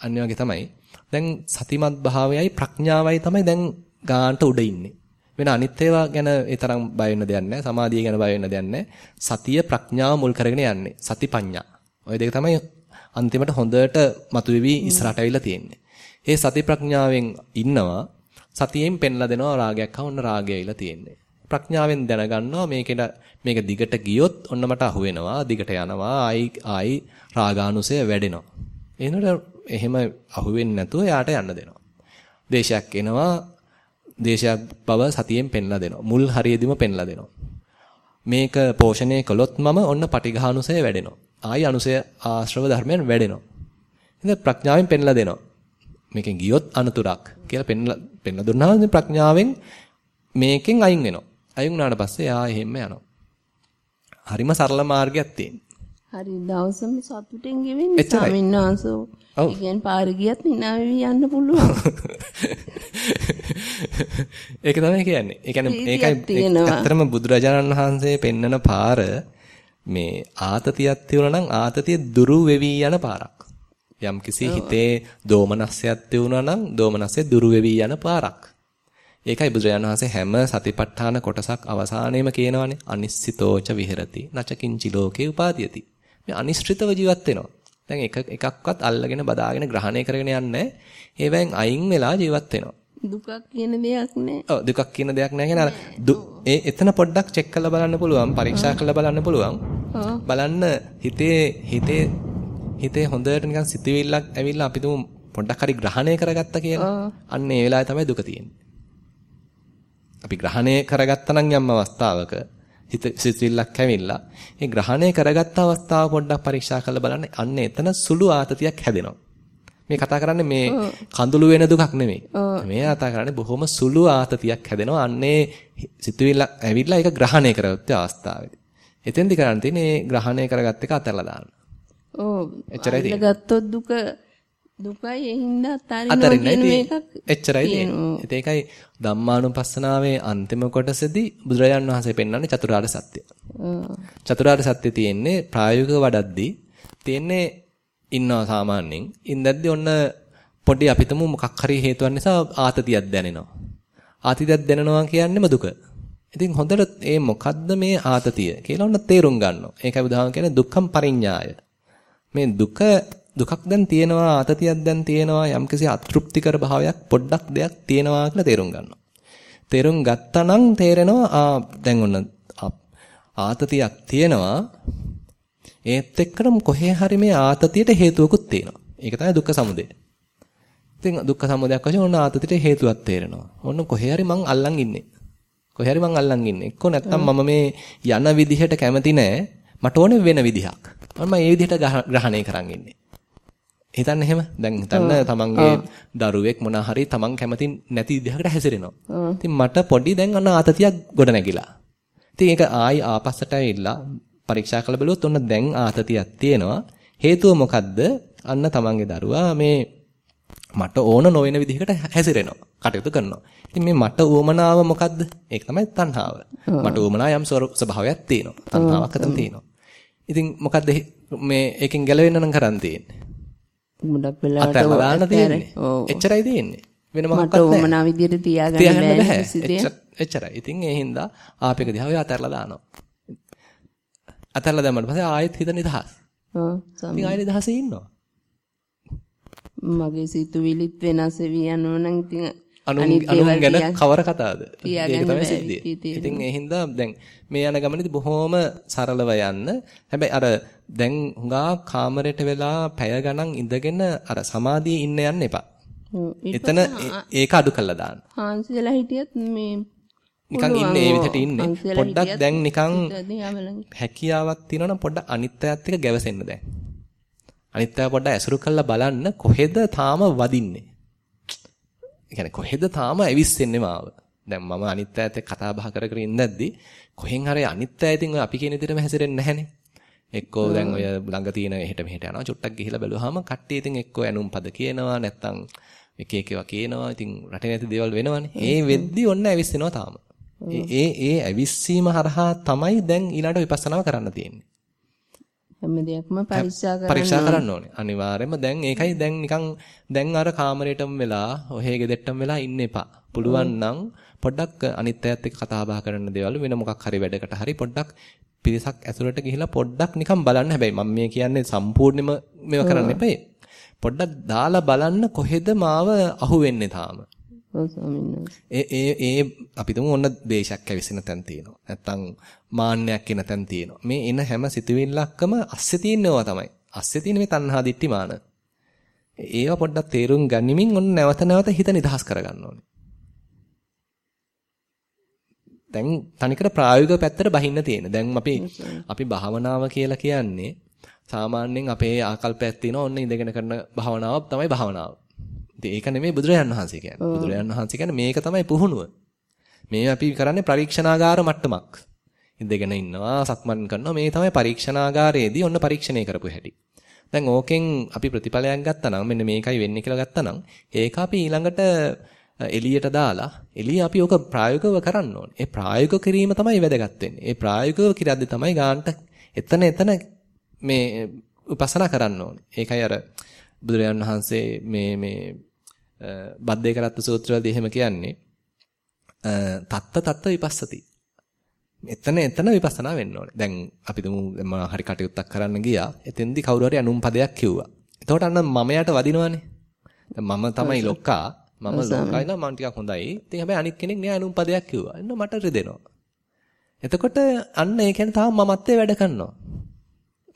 අන්න වගේ තමයි. දැන් සතිමත් භාවයයි ප්‍රඥාවයි තමයි දැන් ගානට උඩ ඉන්නේ. වෙන අනිත් ඒවා ගැන ඒ තරම් බය වෙන්න දෙයක් නැහැ. සමාධිය ගැන බය වෙන්න දෙයක් නැහැ. සතිය ප්‍රඥාව මුල් කරගෙන යන්නේ. සති පඤ්ඤා. ওই දෙක තමයි අන්තිමට හොඳට මතුවේවි ඉස්සරහට ඇවිල්ලා තියෙන්නේ. ඒ සති ප්‍රඥාවෙන් ඉන්නවා සතියෙන් පෙන්ලා දෙනවා රාගයක් හවන්න රාගය ඇවිල්ලා තියෙන්නේ. ප්‍රඥාවෙන් දැනගන්නවා මේකෙට මේක දිගට ගියොත් ඔන්න මට අහු වෙනවා දිගට යනවා ආයි ආයි රාගානුසය වැඩෙනවා. එනකොට එහෙම අහු වෙන්නේ නැතුව යාට යන්න දෙනවා. දේශයක් එනවා දේශයක් බව සතියෙන් පෙන්ලා දෙනවා. මුල් හරියදීම පෙන්ලා දෙනවා. මේක පෝෂණය කළොත් මම ඔන්න පටිඝානුසය වැඩෙනවා. ආයි අනුසය ආශ්‍රව ධර්මයන් වැඩෙනවා. ඉතින් ප්‍රඥාවෙන් පෙන්ලා දෙනවා. මේකෙන් ගියොත් අනතුරක් කියලා පෙන්ලා පෙන්ලා දුන්නාම ප්‍රඥාවෙන් මේකෙන් අයින් වෙනවා. අයින් වුණාට පස්සේ ආ එහෙම යනවා. හරිම සරල මාර්ගයක් තියෙන. හරි දවසම සතුටෙන් ගෙවෙන්නේ ස්වාමීන් වහන්සේ. ඔව්. ඉතින් පාර ගියත් නිනාවෙවි යන්න පුළුවන්. ඒක තමයි කියන්නේ. ඒ කියන්නේ ඒකයි ඇත්තටම බුදුරජාණන් වහන්සේ පෙන්නන පාර මේ ආතතියක් තියුණා නම් ආතතිය දුරු වෙවි යන පාරක්. යම් කිසි හිතේ දෝමනස්සයක් තියුණා නම් දෝමනස්සය දුරු වෙවි යන පාරක්. ඒකයි බුදුරජාණන් වහන්සේ හැම සතිපට්ඨාන කොටසක් අවසානයේම කියනවානේ අනිශ්චිතෝච විහෙරති නචකින්චි ලෝකේ උපාදීයති. මේ අනිශ්චිතව ජීවත් වෙනවා. දැන් එක එකක්වත් අල්ලගෙන බදාගෙන ග්‍රහණය කරගෙන යන්නේ ඒවෙන් අයින් වෙලා ජීවත් වෙනවා. දුකක් කියන දෙයක් නෑ. ඔව් දුකක් කියන දෙයක් නෑ කියන අර ඒ එතන පොඩ්ඩක් චෙක් කරලා බලන්න පුළුවන් පරීක්ෂා කරලා බලන්න පුළුවන්. බලන්න හිතේ හිතේ හිතේ හොඳට නිකන් සිතුවිල්ලක් ඇවිල්ලා අපි තුමු පොඩ්ඩක් හරි ග්‍රහණය කරගත්තා කියලා. අන්න ඒ වෙලාවේ තමයි දුක තියෙන්නේ. අපි ග්‍රහණය කරගත්තා නම් යම් අවස්ථාවක හිත සිතුවිල්ලක් ඇවිල්ලා ඒ ග්‍රහණය කරගත්ත අවස්ථාව පොඩ්ඩක් පරීක්ෂා කරලා බලන්න අන්න එතන සුළු ආතතියක් හැදෙනවා. මේ කතා කරන්නේ මේ කඳුළු වෙන දුකක් නෙමෙයි. මේ කතා කරන්නේ බොහොම සුළු ආතතියක් හැදෙනවා. අන්නේ සිතුවිල්ල ඇවිල්ලා ඒක ග්‍රහණය කරගත්ත අවස්ථාවේදී. එතෙන්දි කරන්න තියෙන්නේ ග්‍රහණය කරගත්ත එක අතහැරලා දාන්න. ඔව්. එච්චරයි තියෙන්නේ. ගත්තොත් දුක දුකයි ඒ හින්දා අතාරින්න මේකක් එච්චරයි තියෙන්නේ. ඒකයි ධම්මානුපස්සනාවේ අන්තිම කොටසේදී බුදුරජාණන් වහන්සේ පෙන්වන්නේ චතුරාර්ය සත්‍ය. චතුරාර්ය සත්‍ය තියෙන්නේ ප්‍රායෝගිකව වඩද්දී තියෙන්නේ ඉන්නවා සාමාන්‍යයෙන්. ඉඳද්දි ඔන්න පොඩි අපිටම මොකක් හරි හේතුවක් නිසා ආතතියක් දැනෙනවා. ආතතියක් දැනෙනවා කියන්නේම දුක. ඉතින් හොඳට මේ මොකද්ද මේ ආතතිය කියලා ඔන්න තේරුම් ගන්නවා. ඒකයි බුදුහාම කියන්නේ දුක්ඛම් පරිඤ්ඤාය. මේ දුක දුකක් දැන් තියෙනවා ආතතියක් දැන් තියෙනවා යම්කිසි අතෘප්තිකර භාවයක් පොඩ්ඩක් දෙයක් තියෙනවා කියලා තේරුම් ගන්නවා. තේරුම් ගත්තා නම් තේරෙනවා ආ දැන් ඔන්න ආතතියක් තියෙනවා ඒත් එක්කම කොහේ හරි මේ ආතතියට හේතුවකුත් තියෙනවා. ඒක තමයි දුක්ඛ සමුදය. ඉතින් දුක්ඛ සමුදයක් වශයෙන් ඔන්න ආතතියට හේතුවක් තේරෙනවා. ඔන්න කොහේ හරි මං අල්ලන් ඉන්නේ. කොහේ හරි මං අල්ලන් ඉන්නේ. එක්කෝ නැත්තම් මම මේ යන විදිහට කැමති නෑ. මට ඕනේ වෙන විදිහක්. මම මේ විදිහට ග්‍රහණය කරන් ඉන්නේ. හිතන්න එහෙම. දැන් හිතන්න තමන්ගේ දරුවෙක් මොනා හරි තමන් කැමති නැති විදිහකට හැසිරෙනවා. ඉතින් මට පොඩි දැන් අන්න ආතතියක් ගොඩ නැගිලා. ඉතින් ඒක ආයි ආපස්සට ඇවිල්ලා පරීක්ෂා කළ බැලුවොත් ඔන්න දැන් ආතතියක් තියෙනවා. හේතුව මොකද්ද? අන්න තමන්ගේ දරුවා මේ මට ඕන නොවන විදිහකට හැසිරෙනවා. කටයුතු කරනවා. ඉතින් මේ මට උවමනාව මොකද්ද? ඒක තමයි තණ්හාව. මට උවමනා යම් ස්වභාවයක් තියෙනවා. තණ්හාවක් අතන තියෙනවා. ඉතින් මොකද්ද මේ එකෙන් ගැලවෙන්න නම් කරන් තියෙන්නේ? මුඩක් වෙලාවට දාන්න තියෙන්නේ. එච්චරයි තියෙන්නේ. වෙන මොකක්වත් නැහැ. මට උවමනා විදිහට තියාගන්න බැහැ. එච්චරයි. ඉතින් ඒ හින්දා ආපෙක දිහා ඔය අතහැරලා දානවා. අතහැරලා දැම්මට පස්සේ ආයෙත් හිත නිදහස්. ඔව්. ඉතින් ආයෙ නිදහසේ ඉන්නවා. මගේ සිතුවිලිත් වෙනස් වෙවි යනවා නම් ඉතින් අනුන් ගැන කවර කතාවද? ඒක තමයි සිද්ධිය. ඉතින් ඒ හින්දා දැන් මේ යන ගමනේදී බොහොම සරලව යන්න. හැබැයි අර දැන් හුඟා කාමරයට වෙලා පැය ගණන් ඉඳගෙන අර සමාධියේ ඉන්න යන්න එපා. එතන ඒක අඩු කළා දාන්න. හාන්සිලා හිටියත් මේ නිකන් ඉන්නේ ඒ විදිහට ඉන්නේ. පොඩ්ඩක් දැන් නිකන් හැකියාවක් තියෙනවනම් පොඩ්ඩක් අනිත් අයත් එක්ක ගැවසෙන්න දැන්. අනිත් අය පොඩ්ඩක් ඇසුරු කරලා බලන්න කොහෙද තාම වදින්නේ. ඒ කියන්නේ කොහෙද තාම ඇවිස්සෙන්නේ මාව. දැන් මම අනිත් අයත් එක්ක කතා බහ කර කර ඉඳද්දි කොහෙන් හරි අනිත් අය ඉතින් ඔය අපි කියන විදිහටම හැසිරෙන්නේ නැහනේ. එක්කෝ දැන් ඔය ළඟ තියෙන එහෙට මෙහෙට යනවා චුට්ටක් ගිහිලා බැලුවාම කට්ටිය ඉතින් එක්කෝ ඇනුම් පද කියනවා නැත්තම් එක එක ඒවා කියනවා. ඉතින් රටේ නැති දේවල් වෙනවනේ. ඒ වෙද්දි ඔන්න ඇවිස්සෙනවා තාම. ඒ ඒ ඇවිස්සීම හරහා තමයි දැන් ඊළඟ විපස්සනාව කරන්න තියෙන්නේ. හැම දෙයක්ම පරීක්ෂා කරන්න පරීක්ෂා කරන්න ඕනේ. අනිවාර්යයෙන්ම දැන් ඒකයි දැන් නිකන් දැන් අර කාමරේටම වෙලා ඔහේ ගෙදෙට්ටම වෙලා ඉන්න එපා. පුළුවන් නම් පොඩ්ඩක් අනිත් අයත් එක්ක කතා බහ කරන දේවල් වෙන මොකක් හරි වැඩකට හරි පොඩ්ඩක් පිරිසක් ඇතුළට ගිහිලා පොඩ්ඩක් නිකන් බලන්න. හැබැයි මම මේ කියන්නේ සම්පූර්ණයෙන්ම මේව කරන්න එපේ. පොඩ්ඩක් දාලා බලන්න කොහෙද මාව අහුවෙන්නේ තාම. ඒ ඒ ඒ අපි තුමු ඔන්න දේශයක් ඇවිස්සෙන තැන් තියෙනවා. නැත්තම් මාන්නයක් එන තැන් තියෙනවා. මේ එන හැම සිතුවිල්ලක්ම අස්සේ තියෙනවා තමයි. අස්සේ තියෙන මේ තණ්හා දිට්ටි මාන. ඒවා පොඩ්ඩක් තේරුම් ගනිමින් ඔන්න නැවත නැවත හිත නිදහස් කරගන්න ඕනේ. දැන් තනිකර ප්‍රායෝගික පැත්තට බහින්න තියෙන. දැන් අපි අපි භාවනාව කියලා කියන්නේ සාමාන්‍යයෙන් අපේ ආකල්පයක් තියෙනවා. ඔන්න ඉඳගෙන කරන භාවනාව තමයි භාවනාව. ඒක නෙමෙයි බුදුරජාන් වහන්සේ කියන්නේ. බුදුරජාන් වහන්සේ කියන්නේ මේක තමයි පුහුණුව. මේ අපි කරන්නේ පරීක්ෂණාගාර මට්ටමක්. ඉඳගෙන ඉන්නවා, සක්මන් කරනවා. මේ තමයි පරීක්ෂණාගාරයේදී ඔන්න පරීක්ෂණය කරපු හැටි. දැන් ඕකෙන් අපි ප්‍රතිඵලයක් ගත්තා නම් මෙන්න මේකයි වෙන්නේ කියලා ගත්තා නම් ඒක අපි ඊළඟට එළියට දාලා එළිය අපි ඕක ප්‍රායෝගිකව කරන්න ඕනේ. ඒ ප්‍රායෝගික කිරීම තමයි වැදගත් වෙන්නේ. ඒ ප්‍රායෝගිකව කිරද්දි තමයි ගාන්ට එතන එතන මේ උපසනා කරන්න ඕනේ. ඒකයි අර බුදුරජාන් වහන්සේ මේ මේ බද්දේ කරත්ත සූත්‍රවලදී එහෙම කියන්නේ තත්ත තත්ත විපස්සති. එතන එතන විපස්සනා වෙන්න ඕනේ. දැන් අපි තුමු මම හරි කටයුත්තක් කරන්න ගියා. එතෙන්දී කවුරු හරි අනුම් පදයක් කිව්වා. එතකොට අන්න මමයට වදිනවනේ. දැන් මම තමයි ලොක්කා. මම ලොක්කයි නම් මම ටිකක් හොඳයි. ඉතින් හැබැයි අනිත් කෙනෙක් නෑ අනුම් පදයක් කිව්වා. එන්න මට රිදෙනවා. එතකොට අන්න ඒ කියන්නේ තාම මමත්වේ වැඩ කරනවා.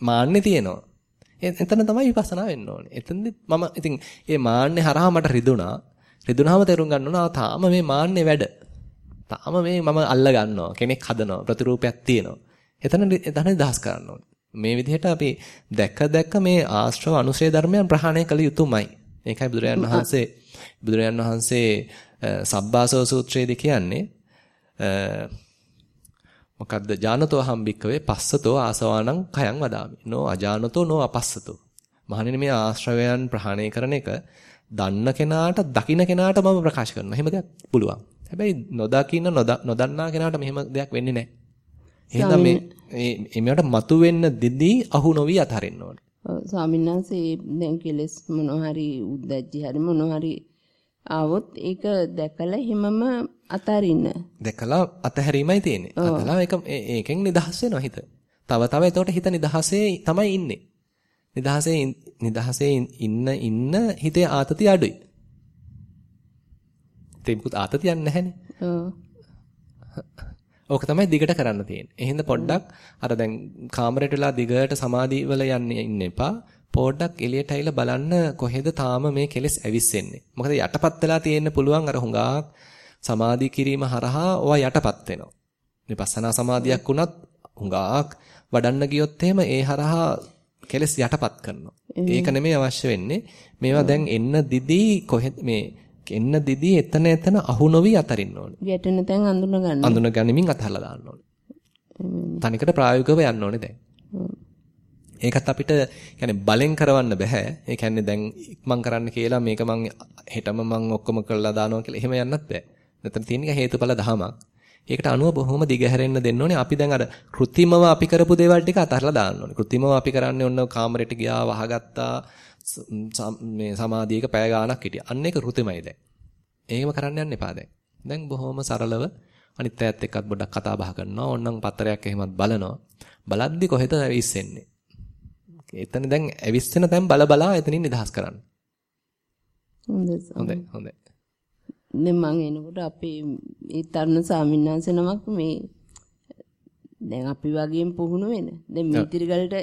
මාන්නේ තියෙනවා. එතන තමයි විපස්සනා වෙන්න ඕනේ. එතනදි මම ඉතින් මේ මාන්නේ හරහා මට රිදුනා. රිදුනාම තේරුම් ගන්න ඕන තාම මේ මාන්නේ වැඩ. තාම මේ මම අල්ල ගන්නවා. කෙනෙක් හදනවා. ප්‍රතිරූපයක් තියෙනවා. එතන එතන දහස් කරන්න ඕනේ. මේ විදිහට අපි දැක දැක මේ ආශ්‍රව අනුශේ ධර්මයන් ප්‍රහාණය කළ යුතුමයි. ඒකයි බුදුරජාන් වහන්සේ බුදුරජාන් වහන්සේ සබ්බාසව සූත්‍රයේදී කියන්නේ මොකද්ද ජානතෝ හම්බික්කවේ පස්සතෝ ආසවානං කයං වදාමි. නෝ අජානතෝ නෝ අපස්සතෝ. මහණෙනි මේ ආශ්‍රවයන් ප්‍රහාණය කරන එක දන්න කෙනාට දකින්න කෙනාට මම ප්‍රකාශ කරනවා. එහෙම දෙයක් පුළුවන්. හැබැයි නොදකින්න නොදන්නා කෙනාට මෙහෙම දෙයක් වෙන්නේ නැහැ. එහෙනම් මේ මේ මේවට මතු වෙන්න දෙදී අහු නොවි අතහරින්න ඕනේ. ස්වාමීන් වහන්සේ දැන් කෙලස් මොනවා හරි උද්දච්චි හරි මොනවා හරි ආවොත් ඒක දැකලා හිමම අතරින්න. දැකලා අතහැරීමයි තියෙන්නේ. අතලා ඒක ඒකෙන් නිදහස් වෙනවා හිත. තව තව එතකොට හිත නිදහසේ තමයි ඉන්නේ. නිදහසේ නිදහසේ ඉන්න ඉන්න හිතේ ආතතිය අඩුයි. තේමුකුත් ආතතියක් නැහැනේ. ඕක තමයි දිගට කරන්න තියෙන්නේ. එහෙනම් පොඩ්ඩක් අර දැන් කාමරේට වෙලා දිගට සමාධි වල යන්න ඉන්න එපා. පොඩ්ඩක් එළියට ඇවිල්ලා බලන්න කොහෙද තාම මේ කෙලෙස් ඇවිස්සෙන්නේ. මොකද යටපත් වෙලා තියෙන්න පුළුවන් අර හුඟක් සමාධි කිරීම හරහා ඔවා යටපත් වෙනවා. විපස්සනා සමාධියක් වුණත් හුඟක් වඩන්න ගියොත් එහෙම ඒ හරහා කෙලස් යටපත් කරනවා. ඒක නෙමෙයි අවශ්‍ය වෙන්නේ. මේවා දැන් එන්න දිදී කොහෙද මේ එන්න දිදී එතන එතන අහු නොවි අතරින්න ඕනේ. ගැටෙන තැන් අඳුන ගන්න. අඳුන ගනිමින් අතහලා දාන්න ඕනේ. තනිකට ප්‍රායෝගිකව යන්න ඕනේ දැන්. ඒකත් අපිට يعني බලෙන් කරවන්න බෑ. ඒ කියන්නේ දැන් මං කරන්න කියලා මේක මං හෙටම මං ඔක්කොම කරලා දානවා කියලා එහෙම යන්නත් බෑ. නැත්නම් තියෙන එක හේතුඵල ධමයක්. ඒකට අනුව බොහොම දිගහැරෙන්න දෙන්න ඕනේ. අපි දැන් අර કૃතිමව අපි කරපු දේවල් ටික අතහැරලා දාන්න ඕනේ. કૃතිමව අපි කරන්නේ ඔන්න කාමරෙට ගියා වහගත්තා මේ සමාධියක පැය ගාණක් හිටියා. අන්න ඒක કૃතිමයි දැන්. ඒකම කරන්න යන්න එපා දැන්. දැන් බොහොම සරලව අනිත් අයත් එක්කත් පොඩ්ඩක් කතා බහ කරනවා. ඕන්නම් පත්‍රයක් එහෙමත් බලනවා. බලද්දි කොහෙද ඉස්සෙන්නේ? එතන දැන් ඇවිස්සෙන තැන් බල බලා එතනින් නිදහස් කරන්න. හොඳයි. හොඳයි. දැන් මම එනකොට අපේ ඒ තරුණ ස්වාමීන් නමක් මේ දැන් අපි වගේම පුහුණු වෙන. දැන් මීතිරිගලට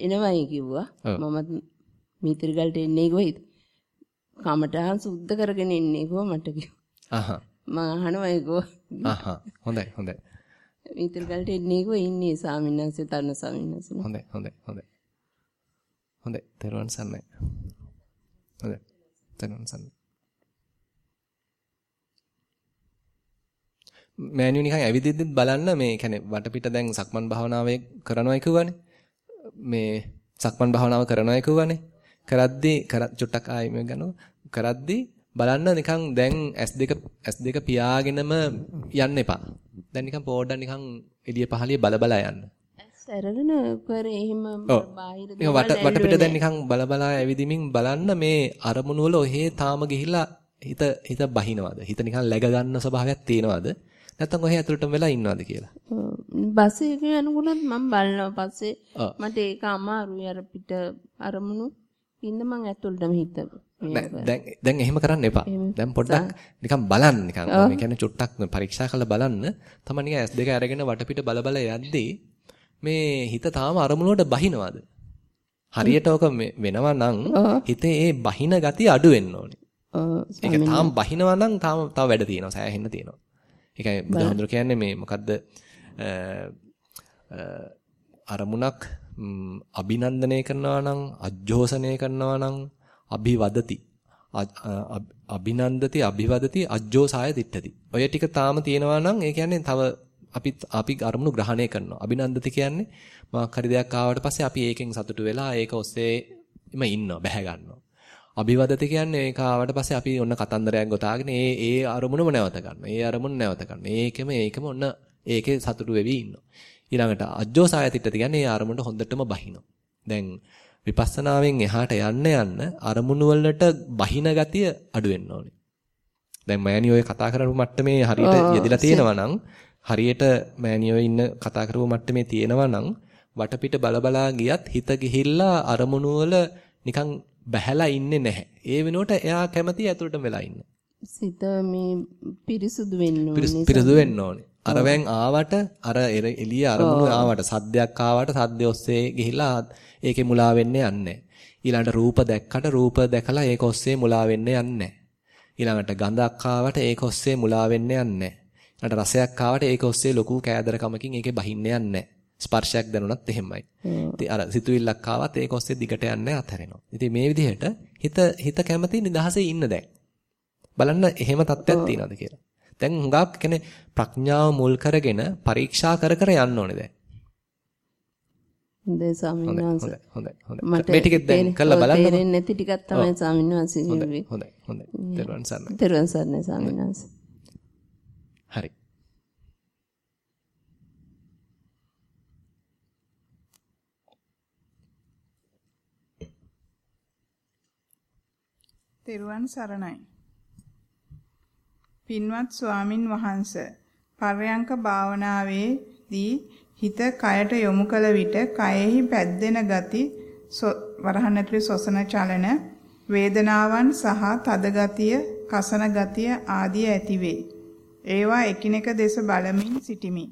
එනවයි කිව්වා. මමත් මීතිරිගලට එන්නේ කොහෙද? කමටහන් සුද්ධ කරගෙන ඉන්නේ කො මට කිව්වා. අහහ. මම අහනවා ඒකෝ. අහහ. හොඳයි හොඳයි. මීතිරිගලට එන්නේ කො ඉන්නේ ස්වාමීන් වහන්සේ තරුණ ස්වාමීන් වහන්සේ. හොඳයි හොඳයි හොඳයි. හොඳයි. තෙරුවන් සරණයි. හොඳයි. තෙරුවන් සරණයි. මෑනියු නිකන් ඇවිදිද්දිත් බලන්න මේ කියන්නේ වටපිට දැන් සක්මන් භාවනාවේ කරනවා කියවනේ. මේ සක්මන් භාවනාව කරනවා කියවනේ. කරද්දී කර චුට්ටක් ආයෙ මේ ගන්නවා. කරද්දී බලන්න නිකන් දැන් S2 S2 පියාගෙනම යන්න එපා. දැන් නිකන් පොඩ්ඩක් නිකන් එළිය පහළිය බල බල යන්න. සැරගෙන කර එහෙම බාහිර වටපිට දැන් නිකන් බල බල ඇවිදිමින් බලන්න මේ අරමුණු වල ඔහේ තාම ගිහිලා හිත හිත බහිනවද? හිත නිකන් läග ගන්න ස්වභාවයක් තියෙනවද? නැත්නම් ඔහේ ඇතුළටම වෙලා ඉන්නවද කියලා. බස් එකේ යනකොටත් මම බලනවා පස්සේ මට ඒක අමාරුයි අර පිට අරමුණු ඉන්න මං ඇතුළටම හිත. දැන් දැන් එහෙම කරන්න එපා. දැන් පොඩ්ඩක් නිකන් බලන්න නිකන්. මේ කියන්නේ චුට්ටක් පරීක්ෂා කරලා බලන්න. තමයි නිකන් S2 අරගෙන වටපිට බල බල යද්දී මේ හිත තාම අරමුණ වලට බහිනවද? හරියට ඔක වෙනවා නම් හිතේ ඒ බහින ගතිය අඩු වෙන්න ඕනේ. ඒක තාම බහිනවා නම් තාම තව වැඩ තියෙනවා සෑහෙන්න තියෙනවා. ඒකයි බුදුහාමුදුර කියන්නේ මේ මොකද්ද අරමුණක් අභිනන්දනය කරනවා නම් අජ්ජෝසනය කරනවා නම් අභිවදති අභිනන්දති අභිවදති අජ්ජෝසාය දිට්ඨති ඔය ටික තාම තියෙනවා නම් ඒ කියන්නේ තව අපි අපි අරමුණු ග්‍රහණය කරනවා අභිනන්දති කියන්නේ මොකක් හරි දෙයක් ආවට පස්සේ අපි ඒකෙන් සතුටු වෙලා ඒක ඔස්සේම ඉන්නවා බැහැ ගන්නවා අභිවදති කියන්නේ ඒක ආවට පස්සේ අපි ඔන්න කතන්දරයක් ගොතාගෙන ඒ ඒ අරමුණම නැවත ගන්නවා. ඒ අරමුණ නැවත ගන්නවා. ඒකෙම ඒකම ඔන්න ඒකේ සතුටු වෙවි ඉන්නවා. ඊළඟට අජ්ජෝසායතිට කියන්නේ ඒ අරමුණට හොඳටම බහිනවා. දැන් විපස්සනාවෙන් එහාට යන්න යන්න අරමුණු වලට බහින ගතිය අඩු වෙන්න ඕනේ. දැන් මෑනියෝ ඔය කතා කරපු මට්ටමේ හරියට යෙදিলা තියෙනවා නම් හරියට මෑනියෝ ඉන්න කතා කරපු මට්ටමේ තියෙනවා නම් වටපිට බලබලා ගියත් හිත ගිහිල්ලා අරමුණු වල නිකන් බැහැලා ඉන්නේ නැහැ. ඒ වෙනුවට එයා කැමති ඇතුළටම වෙලා ඉන්න. සිත මේ පිරිසුදු වෙන්න ඕනේ. පිරිසුදු වෙන්න ඕනේ. අරවෙන් ආවට අර එළිය අරමුණු ආවට සද්දයක් ආවට සද්ද ඔස්සේ ගිහිලා ඒකේ මුලා වෙන්නේ යන්නේ. ඊළඟට රූප දැක්කට රූප දැකලා ඒක ඔස්සේ මුලා වෙන්නේ යන්නේ. ඊළඟට ගඳක් ආවට ඒක ඔස්සේ මුලා වෙන්නේ යන්නේ. ඊළඟට රසයක් ආවට ඒක ඔස්සේ ලොකු කෑදරකමකින් ඒකේ බහින්නේ යන්නේ. ස්පර්ශයක් දැනුණත් එහෙමයි. ඉතින් අර සිතුවිල්ලක් ආවත් ඒක ඔස්සේ දිගට යන්නේ අත්හැරෙනවා. ඉතින් මේ විදිහට හිත හිත කැමති නිදහසේ ඉන්න දැන්. බලන්න එහෙම තත්ත්වයක් තියනවාද කියලා. දැන් හුඟක් කියන්නේ ප්‍රඥාව මුල් කරගෙන පරීක්ෂා කර කර යන්න ඕනේ දැන්. හොඳයි ස්වාමීන් වහන්සේ. හොඳයි හොඳයි. මේ ටිකෙත් දැන් කළා බලන්න. තේරෙන්නේ නැති ටිකක් තමයි ස්වාමීන් වහන්සේ කිව්වේ. හොඳයි හොඳයි. තෙරුවන් සරණයි. තෙරුවන් සරණයි ස්වාමීන් වහන්සේ. හරි. තෙරුවන් සරණයි. පින්වත් ස්වාමින් වහන්සේ පර්යංක භාවනාවේදී හිත කයට යොමු කළ විට කයෙහි පැද්දෙන ගති වරහන් ඇතුලේ සොසන චලන වේදනාවන් සහ තද ගතිය කසන ගතිය ආදී ඇතිවේ. ඒවා එකිනෙක දෙස බලමින් සිටිමි.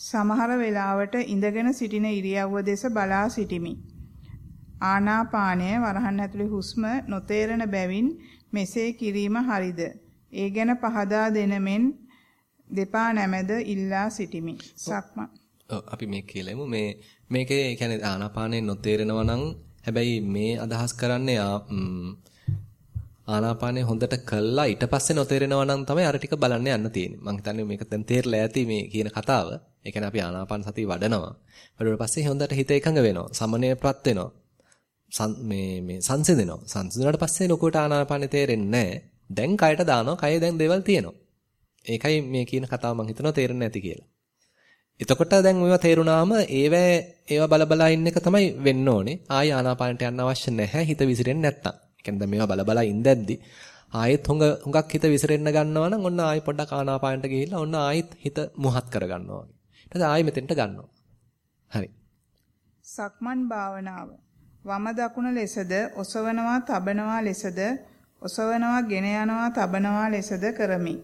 සමහර වෙලාවට ඉඳගෙන සිටින ඉරියව්ව දෙස බලා සිටිමි. ආනාපානය වරහන් ඇතුලේ හුස්ම නොතේරෙන බැවින් මෙසේ කිරීම හරිද? ඒ ගැන පහදා දෙනමෙන් දෙපා නැමෙද ඉල්ලා සිටිමි. සක්මන්. ඔව් අපි මේ කියලෙමු මේ මේකේ කියන්නේ ආනාපානේ නොතේරෙනවා නම් හැබැයි මේ අදහස් කරන්නේ ආනාපානේ හොඳට කළා ඊට පස්සේ නොතේරෙනවා නම් තමයි අර ටික බලන්න යන්න තියෙන්නේ. මම හිතන්නේ මේක දැන් තේරලා ඇති මේ කියන කතාව. ඒ කියන්නේ අපි ආනාපාන සතිය වඩනවා. වඩුවට පස්සේ හොඳට හිත එකඟ වෙනවා. සමනයපත් වෙනවා. මේ මේ සංසිඳෙනවා. සංසිඳුණාට පස්සේ ලොකුවට ආනාපානෙ තේරෙන්නේ නැහැ. දැන් කයට දානවා. කයේ දැන් දේවල් තියෙනවා. ඒකයි මේ කියන කතාව මම හිතනවා තේරෙන්නේ නැති කියලා. එතකොට දැන් මේවා තේරුණාම ඒවැ ඒවා බල බල ඉන්න එක තමයි වෙන්න ඕනේ. ආය ආනාපානට යන්න අවශ්‍ය නැහැ හිත විසිරෙන්නේ නැත්තම්. ඒ කියන්නේ දැන් මේවා බල බල ඉඳද්දි ආයෙත් හොඟ හුඟක් හිත විසිරෙන්න ගන්නවා නම් ඔන්න ආයෙ පොඩ්ඩක් ආනාපානට ගිහිල්ලා ඔන්න ආයෙත් හිත මුහත් කර ගන්නවා. ඊට පස්සේ ආයෙ මෙතෙන්ට ගන්නවා. හරි. සක්මන් භාවනාව වම දකුණ ලෙසද ඔසවනවා තබනවා ලෙසද ඔසවනවා ගෙන යනවා තබනවා ලෙසද කරමි.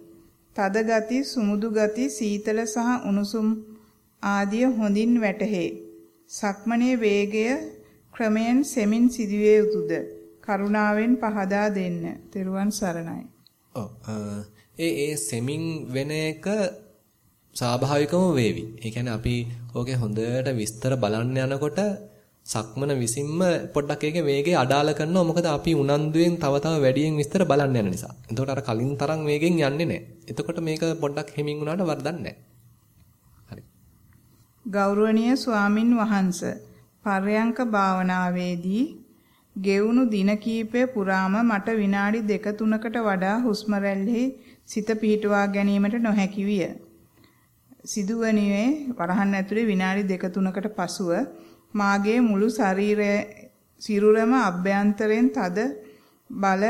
තද ගති, සුමුදු ගති, සීතල සහ උණුසුම් ආදිය හොඳින් වැටහේ. සක්මනේ වේගය ක්‍රමයෙන් සෙමින් සිදුවේ යුතුයද? කරුණාවෙන් පහදා දෙන්න. තෙරුවන් සරණයි. ඔව් ඒ ඒ සෙමින් වෙන එක ස්වාභාවිකම වේවි. ඒ කියන්නේ අපි ඕකේ හොඳට විස්තර බලන්න යනකොට සක්මන විසින්ම පොඩ්ඩක් ඒකේ වේගය අඩාල කරනවා මොකද අපි උනන්දුවෙන් තව තව වැඩියෙන් විස්තර බලන්න යන නිසා. එතකොට අර කලින් තරම් වේගෙන් යන්නේ නැහැ. එතකොට මේක පොඩ්ඩක් හිමින් වුණාට වරදක් නැහැ. හරි. ගෞරවනීය ස්වාමින් වහන්සේ පර්යංක භාවනාවේදී ගෙවුණු දින කීපය පුරාම මට විනාඩි දෙක තුනකට වඩා හුස්ම සිත පිහිටුවා ගැනීමට නොහැකි විය. සිදුවනුයේ වරහන් ඇතුලේ විනාඩි දෙක තුනකට පසුව මාගේ මුළු ශරීරය සිරුරම අභ්‍යන්තරයෙන් තද බල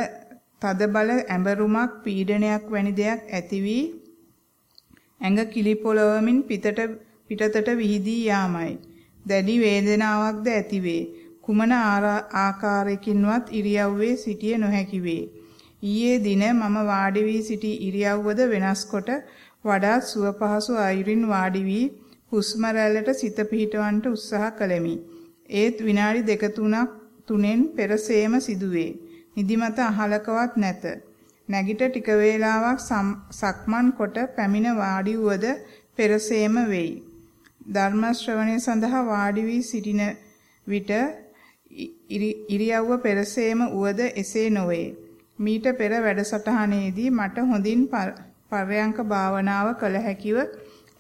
තද බල ඇඹරුමක් පීඩනයක් වැනි දෙයක් ඇති වී ඇඟ කිලිපොළවමින් පිටට පිටතට විහිදී යාමයි. දැඩි වේදනාවක්ද ඇතිවේ. කුමන ආකාරයකින්වත් ඉරියව්වේ සිටිය නොහැකි වේ. ඊයේ දින මම වාඩි වී සිටි ඉරියව්වද වෙනස් කොට වඩාත් සුව පහසු අයුරින් වාඩි වී හුස්ම රැල්ලට සිත පිහිටවන්නට උත්සාහ කළෙමි. ඒත් විනාඩි දෙක තුනක් තුනෙන් පෙරසේම සිදුවේ. නිදිමත අහලකවත් නැත. නැගිට ටික වේලාවක් සක්මන් කොට පැමිණ වාඩි වූද පෙරසේම වෙයි. ධර්ම ශ්‍රවණය සඳහා වාඩි වී සිටින විට ඉරියව්ව පෙරසේම උවද එසේ නොවේ. මීට පෙර වැඩසටහනේදී මට හොඳින් පර්යංක භාවනාව කළ හැකිව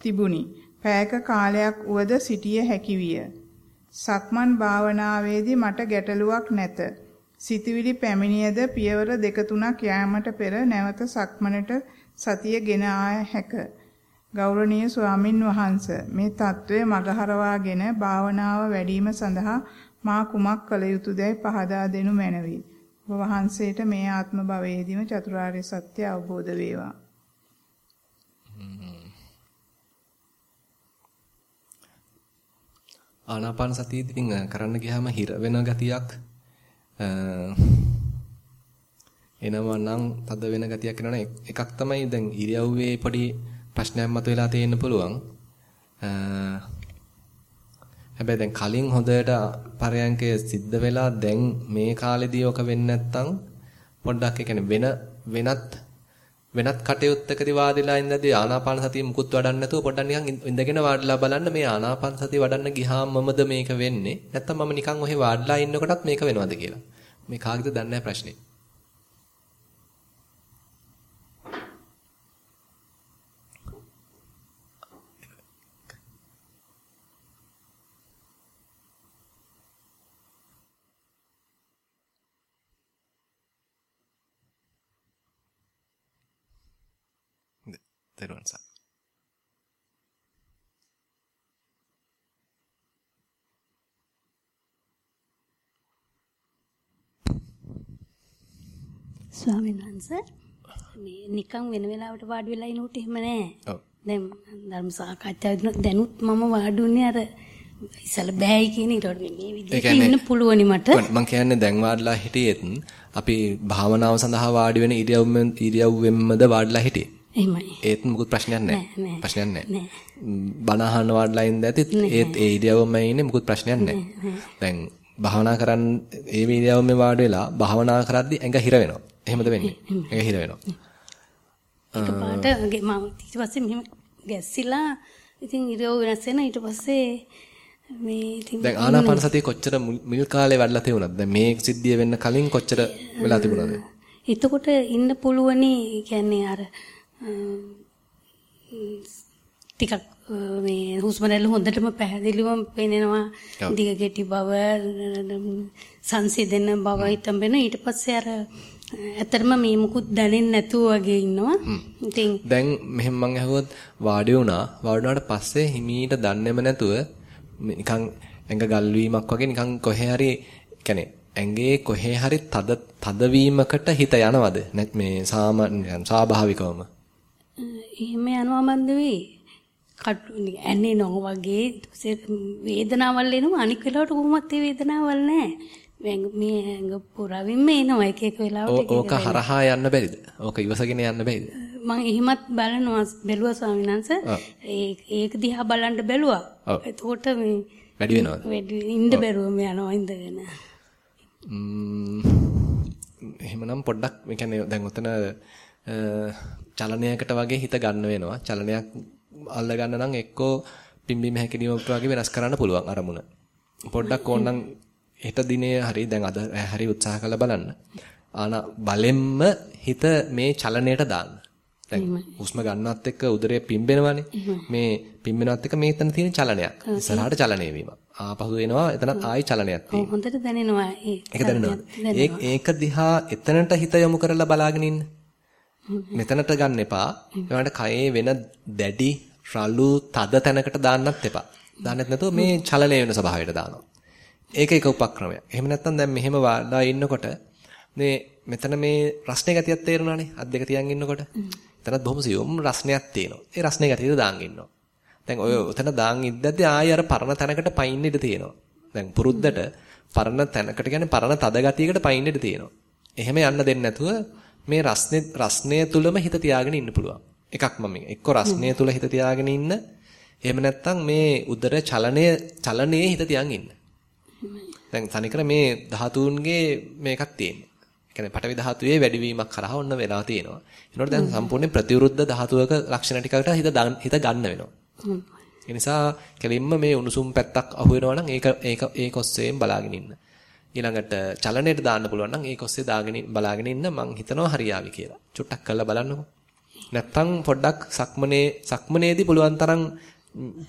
තිබුණි. පැයක කාලයක් උවද සිටිය හැකි විය. සක්මන් භාවනාවේදී මට ගැටලුවක් නැත. සිතවිලි පැමිණියද පියවර දෙක තුනක් යෑමට පෙර නැවත සක්මනට සතිය ගෙන ආ හැක. ගෞරවනීය ස්වාමින් වහන්සේ මේ తත්වය මගහරවාගෙන භාවනාව වැඩිම සඳහා මා කුමක් කළ යුතුදයි පහදා දෙනු මැනවි. ඔබ වහන්සේට මේ ආත්ම භවයේදීම චතුරාර්ය සත්‍ය අවබෝධ වේවා. ආනාපාන සතියේදී ඉතින් කරන්න ගියාම හිර වෙන ගතියක් එනවා නම් තද වෙන ගතියක් එනවා එකක් තමයි දැන් ඉරියව්වේ පොඩි ප්‍රශ්නයක් මතුවලා තියෙන්න පුළුවන්. හැබැයි දැන් කලින් හොඳට පරයන්කය සිද්ධ වෙලා දැන් මේ කාලෙදී ඔක වෙන්නේ නැත්තම් පොඩ්ඩක් ඒ වෙන වෙනත් වෙනත් කටයුත්තකදී වාඩිලා ඉඳදී ආනාපාන සතිය මුකුත් වඩන්න නැතුව පොඩ්ඩක් නිකන් ඉඳගෙන වාඩිලා බලන්න මේ ආනාපාන සතිය වඩන්න ගියාම මමද මේක වෙන්නේ? නැත්නම් මම නිකන් ඔහෙ වාඩිලා ඉන්නකොටත් මේක වෙනවද කියලා. මේ කාගෙද දන්නේ ප්‍රශ්නේ තෙරුවන් සරණයි. ස්වාමීන් වහන්සේ මේ නිකන් වෙන වෙලාවට වාඩි වෙලා ඉනුට එහෙම නෑ. ඔව්. දැන් ධර්ම සාකච්ඡාවේ දැනුත් මම වාඩුන්නේ අර ඉස්සල බෑයි කියන ඊට මේ විදිහට ඉන්න පුළුවනි මට. මම කියන්නේ දැන් වාඩිලා හිටියෙත් අපි භාවනාව සඳහා වාඩි වෙන ඉරියව්වෙන් ඉරියව්වෙන්මද වාඩිලා හිටියේ. එහෙමයි. ඒත් මොකුත් ප්‍රශ්නයක් නැහැ. ප්‍රශ්නයක් නැහැ. බණ අහන්න වාඩිලා ඉඳ ඇතිත් ඒත් ඒ ඉරියව්වම ඉන්නේ මොකුත් ප්‍රශ්නයක් නැහැ. දැන් භාවනා කරන් ඒ ඉරියව්වෙම වාඩි වෙලා භාවනා කරද්දි ඇඟ හිර වෙනවා. එහෙමද වෙන්නේ? ඇඟ හිර වෙනවා. එකපාරට මම ඊට පස්සේ මෙහෙම ගැස්සිලා ඉතින් ඉරියව් වෙනස් වෙන ඊට පස්සේ මේ ඉතින් දැන් ආනාපාන සතිය කොච්චර මිල් කාලේ වැඩලා තියුණාද? දැන් මේ සිද්ධිය වෙන්න කලින් කොච්චර වෙලා තිබුණාද? එතකොට ඉන්න පුළුවනි කියන්නේ අර ටිකක් මේ හුස්ම රැල්ල හොඳටම පැහැදිලිවම පේනවා දිග කෙටි බව සංසිඳෙන බව හිතඹෙන ඊට පස්සේ අර ඇත්තටම මේ මුකුත් දැනෙන්නේ නැතුව වගේ ඉන්නවා. ඉතින් දැන් මෙහෙම මං අහුවොත් වාඩි වුණා. වාඩි වුණාට පස්සේ හිමීට දන්නේම නැතුව නිකන් ඇඟ ගල් වීමක් වගේ නිකන් කොහේ හරි කියන්නේ ඇඟේ කොහේ හරි තද තදවීමකට හිත යනවද? මේ සාමාන්‍ය ස්වාභාවිකවම. එහෙම යනවා මන්ද වෙයි. කටු ඇන්නේ නෝ වගේ වේදනාවල් එනවා අනික් වෙලාවට කොහොමත් ඒ වේදනාවල් නැහැ. මේ ඇඟ පුරවින්ම එනවා එක එක වෙලාවට. ඕක හරහා යන්න බැරිද? ඕක ඉවසගෙන යන්න බැරිද? මම එහෙමත් බලනවා බැලුවා ස්වාමීන් වහන්සේ. ඒක දිහා බලන්න බැලුවා. එතකොට මේ වැඩි වෙනවද? වැඩි ඉන්න බැරුවම යනවා ඉඳගෙන. එහෙමනම් පොඩ්ඩක් මේ කියන්නේ දැන් උතන චලනයකට වගේ හිත ගන්න වෙනවා. චලනයක් අල්ල ගන්න නම් එක්කෝ පිම්බීම හැකිලිමකට වගේ වෙනස් කරන්න පුළුවන් අරමුණ. පොඩ්ඩක් ඕනනම් හෙට දිනේ හරි දැන් අද හරි උත්සාහ කරලා බලන්න. ආන බලෙන්ම හිත මේ චලනයට දාන්න. දැන් හුස්ම ගන්නවත් එක්ක උදරය පිම්බෙනවනේ. මේ පිම්බෙනවත් එක්ක මේ තන තියෙන චලනයක්. ඉස්සරහට චලනය වීම. ආපහු එනවා එතන ආයි චලනයක් තියෙනවා. හොඳට දැනෙනවා ඒක දැනෙනවා. ඒක දිහා එතනට හිත යොමු කරලා බලාගෙන. මෙතනට ගන්න එපා. ඒකට කයේ වෙන දැඩි රළු තද තැනකට දාන්නත් එපා. දාන්නෙත් නැතුව මේ චලනය වෙන ස්වභාවයට දානවා. ඒක එක උපක්‍රමයක්. එහෙම නැත්නම් දැන් මෙහෙම වාඩා ඉන්නකොට මේ මෙතන මේ රස්නේ ගතියක් තේරුණානේ. අත් දෙක තියන් ඉන්නකොට. එතනත් බොහොම සියුම් රස්නයක් තියෙනවා. ඒ රස්නේ ගතියද දාන් ඉන්නවා. දැන් ඔය උතන දාන් ඉද්දද්දී ආයෙ අර පරණ තැනකට පයින් ඉඳ තියෙනවා. දැන් පුරුද්දට පරණ තැනකට කියන්නේ පරණ තද ගතියකට පයින් ඉඳ තියෙනවා. එහෙම යන්න දෙන්නේ නැතුව මේ රස්නේ රස්නය තුලම හිත තියාගෙන ඉන්න පුළුවන්. එකක් මම එක්ක රස්නය තුල හිත තියාගෙන ඉන්න. එහෙම නැත්නම් මේ උදර චලනය චලනයේ හිත තියන් ඉන්න. දැන් තනිකර මේ ධාතුන්ගේ මේකක් තියෙනවා. කියන්නේ පටවි ධාතුවේ වැඩිවීමක් කරා ඔන්න වෙලා තියෙනවා. ඒනොට දැන් සම්පූර්ණයෙන් ප්‍රතිවිරුද්ධ ධාතුවක ලක්ෂණ ටිකකට හිත හිත ගන්න වෙනවා. ඒ නිසා කෙලින්ම මේ උණුසුම් පැත්තක් අහු වෙනවා නම් ඒක ඒක ඒක ඔස්සේම බලාගෙන ඉන්න. ඊළඟට චලනයට දාන්න පුළුවන් නම් ඒක ඔස්සේ දාගෙන බලාගෙන ඉන්න මං හිතනවා හරියාවි කියලා. චුට්ටක් කරලා බලන්නකෝ. නැත්තම් පොඩ්ඩක් සක්මනේ සක්මනේදී පුළුවන් තරම්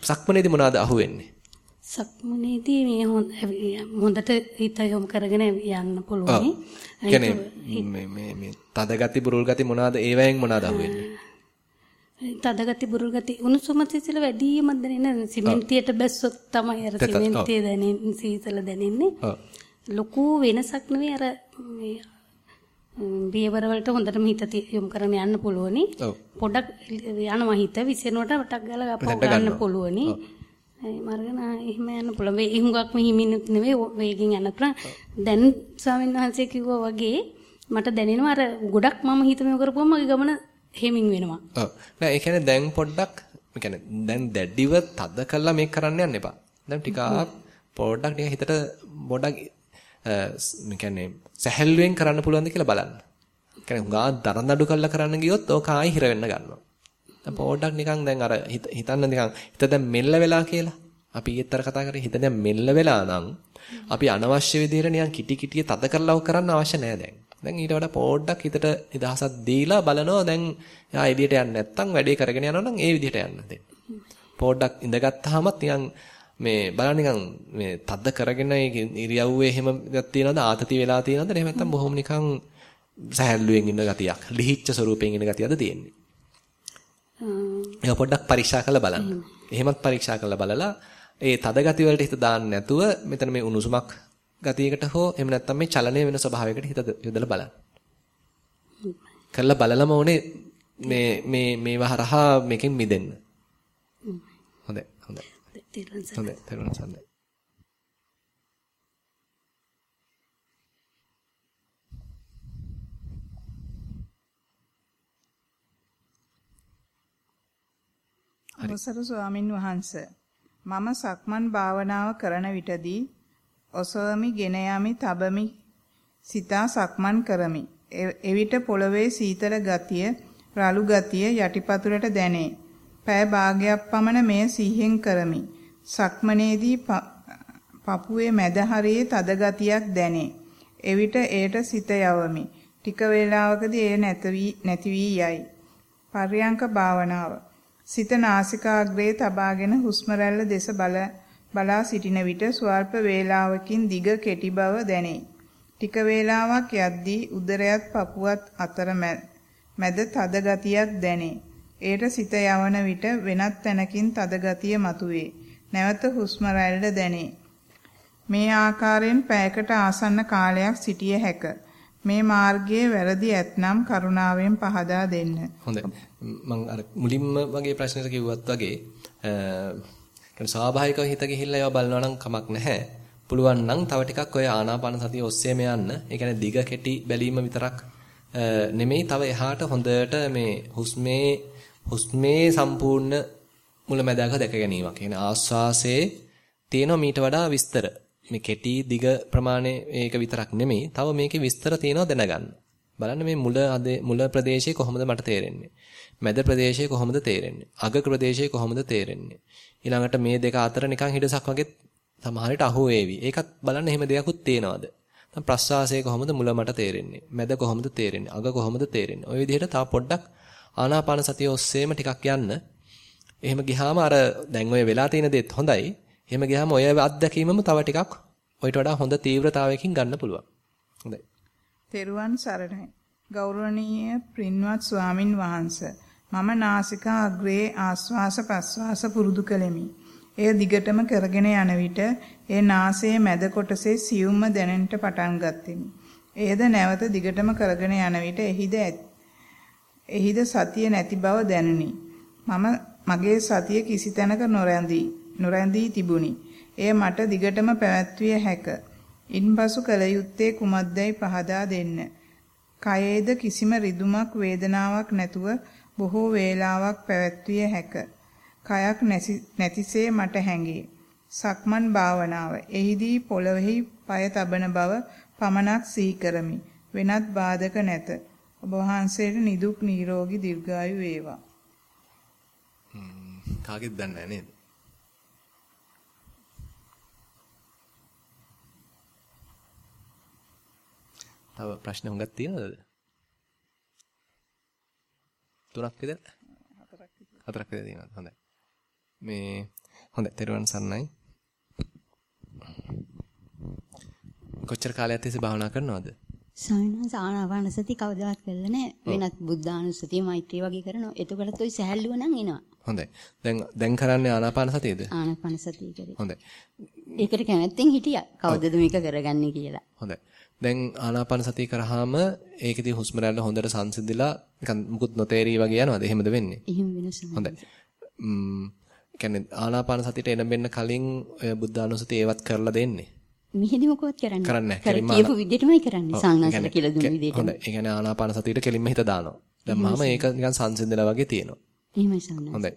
සක්මනේදී මොනවද අහුවෙන්නේ? සක්මනේදී මේ හොඳට හිත යොමු කරගෙන යන්න පුළුවන්. කියන්නේ මේ මේ තද ගති බුරුල් ගති මොනවද ඒවයෙන් මොනවද අහුවෙන්නේ? තද ගති බුරුල් ගති උණුසුම සීසල වැඩිම දැනෙන සිමෙන්තියට බැස්සොත් තමයි අර සිමෙන්තිය දැනෙන්නේ සීසල දැනෙන්නේ. ලොකු වෙනසක් නෙවෙයි අර මේ පියවර වලට හොඳටම හිත යොමු කරගෙන යන්න පුළුවනි. පොඩක් යනවා හිත විසිරනකොට වටක් ගාලා අපව ගන්න පුළුවනි. ඒ මර්ගන එහෙම යන්න පුළුවන්. ඒ හුඟක් මෙහිමිනුත් නෙවෙයි වේගෙන් යන්න පුළුවන්. දැන් ස්වාමීන් වහන්සේ කිව්වා වගේ මට දැනෙනවා අර ගොඩක් මම හිතමු කරපුවම මගේ ගමන හෙමින් වෙනවා. ඔව්. නෑ ඒ කියන්නේ දැන් පොඩ්ඩක් ඒ කියන්නේ දැන් දැඩිව තද කළා මේක කරන්න යන්න එපා. දැන් ටිකක් පොඩ්ඩක් ටික හිතට පොඩ්ඩක් මේ කියන්නේ සැහැල්ලුවෙන් කරන්න පුළුවන්ද කියලා බලන්න. කියන්නේ හුඟා දරනඩු කරලා කරන්න ගියොත් ඕක ආයි හිර වෙන්න ගන්නවා. දැන් පොඩ්ඩක් නිකන් දැන් අර හිතන්න නිකන් හිත දැන් මෙල්ල වෙලා කියලා. අපි ඊත්තර කතා කරේ හිත දැන් මෙල්ල වෙලා නම් අපි අනවශ්‍ය විදිහට නිකන් කිටි කිටිය තද කරලා කරන්න අවශ්‍ය නැහැ දැන්. දැන් ඊට වඩා පොඩ්ඩක් හිතට නිදහසක් දීලා බලනවා දැන් යා එළියට යන්නේ නැත්තම් වැඩේ කරගෙන යනවා නම් ඒ විදිහට යන්න දෙන්න. පොඩ්ඩක් ඉඳගත්තාමත් නිකන් මේ බලන්න නිකන් මේ තද කරගෙන ඉරියව්වේ එහෙම ගත් තියනවද ආතති වෙලා තියනවද එහෙම නැත්තම් බොහොම නිකන් සහැල්ලුවෙන් ඉන්න ගතියක් ලිහිච්ච ස්වරූපයෙන් ඉන්න ගතියද තියෙන්නේ. ඒක පොඩ්ඩක් පරීක්ෂා කරලා බලන්න. එහෙමත් පරීක්ෂා කරලා බලලා ඒ තද ගති වලට හිත දාන්න නැතුව මෙතන මේ උණුසුමක් ගතියකට හෝ එහෙම නැත්නම් මේ චලනය වෙන ස්වභාවයකට හිත යොදලා බලන්න. කරලා බලලම ඕනේ මේ මේ මේවා හරහා මේකෙන් මිදෙන්න. හොඳයි හොඳයි. හොඳයි අවසර ස්වාමින් වහන්සේ. මම සක්මන් භාවනාව කරන විටදී ඔසවමි ගෙන යමි තබමි සිතා සක්මන් කරමි. එවිට පොළවේ සීතල ගතිය රළු ගතිය යටිපතුලට දැනේ. පෑ භාගයක් පමණ මෙය සිහියෙන් කරමි. සක්මනේදී පපුවේ මැද හරියේ තද ගතියක් දැනේ. එවිට එයට සිත යවමි. ටික වේලාවකදී එය නැති වී යයි. පර්යංක භාවනාව. සිත නාසිකාග්‍රේ තබාගෙන හුස්ම රැල්ල දෙස බල බලා සිටින විට ස්වල්ප වේලාවකින් දිග කෙටි බව දැනේ. ටික වේලාවක් යද්දී උදරයත් පපුවත් අතර මැද තද ගතියක් දැනේ. ඒට සිත යවන විට වෙනත් තැනකින් තද ගතිය මතුවේ. නැවත හුස්ම රැල්ල දැනේ. මේ ආකාරයෙන් පැයකට ආසන්න කාලයක් සිටිය හැක. මේ මාර්ගයේ වැරදි ඇතනම් කරුණාවෙන් පහදා දෙන්න. හොඳයි. මම අර මුලින්ම වගේ ප්‍රශ්නෙට කිව්වත් වගේ කියන්නේ ස්වාභාවිකව හිත ගිහිල්ලා ඒවා බලනවා නම් කමක් නැහැ. පුළුවන් නම් තව ටිකක් ඔය ආනාපාන සතිය ඔස්සේම යන්න. ඒ කියන්නේ දිග කෙටි බැලීම විතරක් නෙමෙයි තව එහාට හොඳට මේ හුස්මේ හුස්මේ සම්පූර්ණ මුලැමැදාක දැක ගැනීමක්. කියන්නේ ආස්වාසේ තියෙනවා මීට වඩා විස්තර. මේ කෙටි දිග ප්‍රමාණය මේක විතරක් නෙමෙයි. තව මේකේ විස්තර තියෙනවා දැනගන්න. බලන්න මේ මුල මුල ප්‍රදේශයේ කොහොමද මට තේරෙන්නේ? මැද ප්‍රදේශයේ කොහොමද තේරෙන්නේ? අග ප්‍රදේශයේ කොහොමද තේරෙන්නේ? ඊළඟට මේ දෙක අතර නිකන් හිඩසක් වගේ සමහරට අහු වේවි. ඒකත් බලන්න එහෙම දෙයක්වත් තේනවද? දැන් ප්‍රස්වාසය කොහොමද මුල මට තේරෙන්නේ? මැද කොහොමද තේරෙන්නේ? අග කොහොමද තේරෙන්නේ? ওই විදිහට තව පොඩ්ඩක් ආනාපාන සතිය ඔස්සේම ටිකක් යන්න. එහෙම ගියාම අර දැන් ඔය වෙලා තියෙන දේත් හොඳයි. එහෙම ගියාම ඔය අත්දැකීමම තව ටිකක් ඔයිට වඩා හොඳ තීව්‍රතාවයකින් ගන්න පුළුවන්. හොඳයි. තෙරුවන් සරණයි. ගෞරවනීය පින්වත් ස්වාමින් වහන්සේ මම නාසිකා අග්‍රයේ ආස්වාස ප්‍රස්වාස පුරුදු කළෙමි. එය දිගටම කරගෙන යන විට ඒ නාසයේ මැද කොටසේ සියුම්ම දැනෙන්නට පටන් ගත්ෙමි. එයද නැවත දිගටම කරගෙන යන විට එහිද එහිද සතිය නැති බව දැනුනි. මම මගේ සතිය කිසි තැනක නොරැඳී නොරැඳී තිබුණි. එය මට දිගටම පැවැත්විය හැක. ඉන්පසු කල යුත්තේ කුමක්දයි පහදා දෙන්න. කයේද කිසිම රිදුමක් වේදනාවක් නැතුව බොහෝ වේලාවක් පැවැත්විය හැක. කයක් නැතිසේ මට හැඟේ. සක්මන් භාවනාව. එහිදී පොළොවේහි পায় තබන බව පමණක් සිහි කරමි. වෙනත් බාධක නැත. ඔබ වහන්සේට නිදුක් නිරෝගී දීර්ඝායු වේවා. කාගෙද දන්නේ නේද? තව ප්‍රශ්න හුඟක් තියෙනවද? තුනක් විතර? හතරක් විතර හතරක් විතර තියෙනවා. හොඳයි. මේ හොඳයි. තෙරුවන් සරණයි. කොච්චර කාලයක් තිස්සේ භාවනා කරනවද? සායනස ආනාපාන සති කවදාවත් කරලා නැහැ වෙනත් බුද්ධානුස්සතිය මෛත්‍රී වගේ කරනවා. එතකොටත් ওই සහැල්ලුව නම් එනවා. හොඳයි. දැන් දැන් කරන්නේ ආනාපාන සතියද? ආනාපාන සතිය කරේ. හොඳයි. ඒකට කැමැත්තෙන් හිටියා. කවදද මේක කරගන්නේ කියලා. හොඳයි දැන් ආනාපාන සතිය කරාම ඒකෙදී හුස්ම රැල්ල හොඳට සංසිඳිලා නිකන් මුකුත් නොතේරී වගේ යනවාද? එහෙමද වෙන්නේ? එහෙම වෙනස හොඳයි. ම්ම් කියන්නේ ආනාපාන සතියට එනබෙන්න කලින් ඔය බුද්ධානුසතිය ඒවත් කරලා දෙන්නේ. මෙහෙදි මොකවත් කරන්නේ කරන්නේ නැහැ. කියපු විදිහටමයි කරන්නේ. සාංගාසල කියලා දුන්න විදිහට. හොඳයි. ඒ කියන්නේ ආනාපාන සතියට කෙලින්ම හිත දානවා. දැන් මම ඒක නිකන් සංසිඳලා වගේ තියෙනවා. එහෙමයි සාංගාසල. හොඳයි.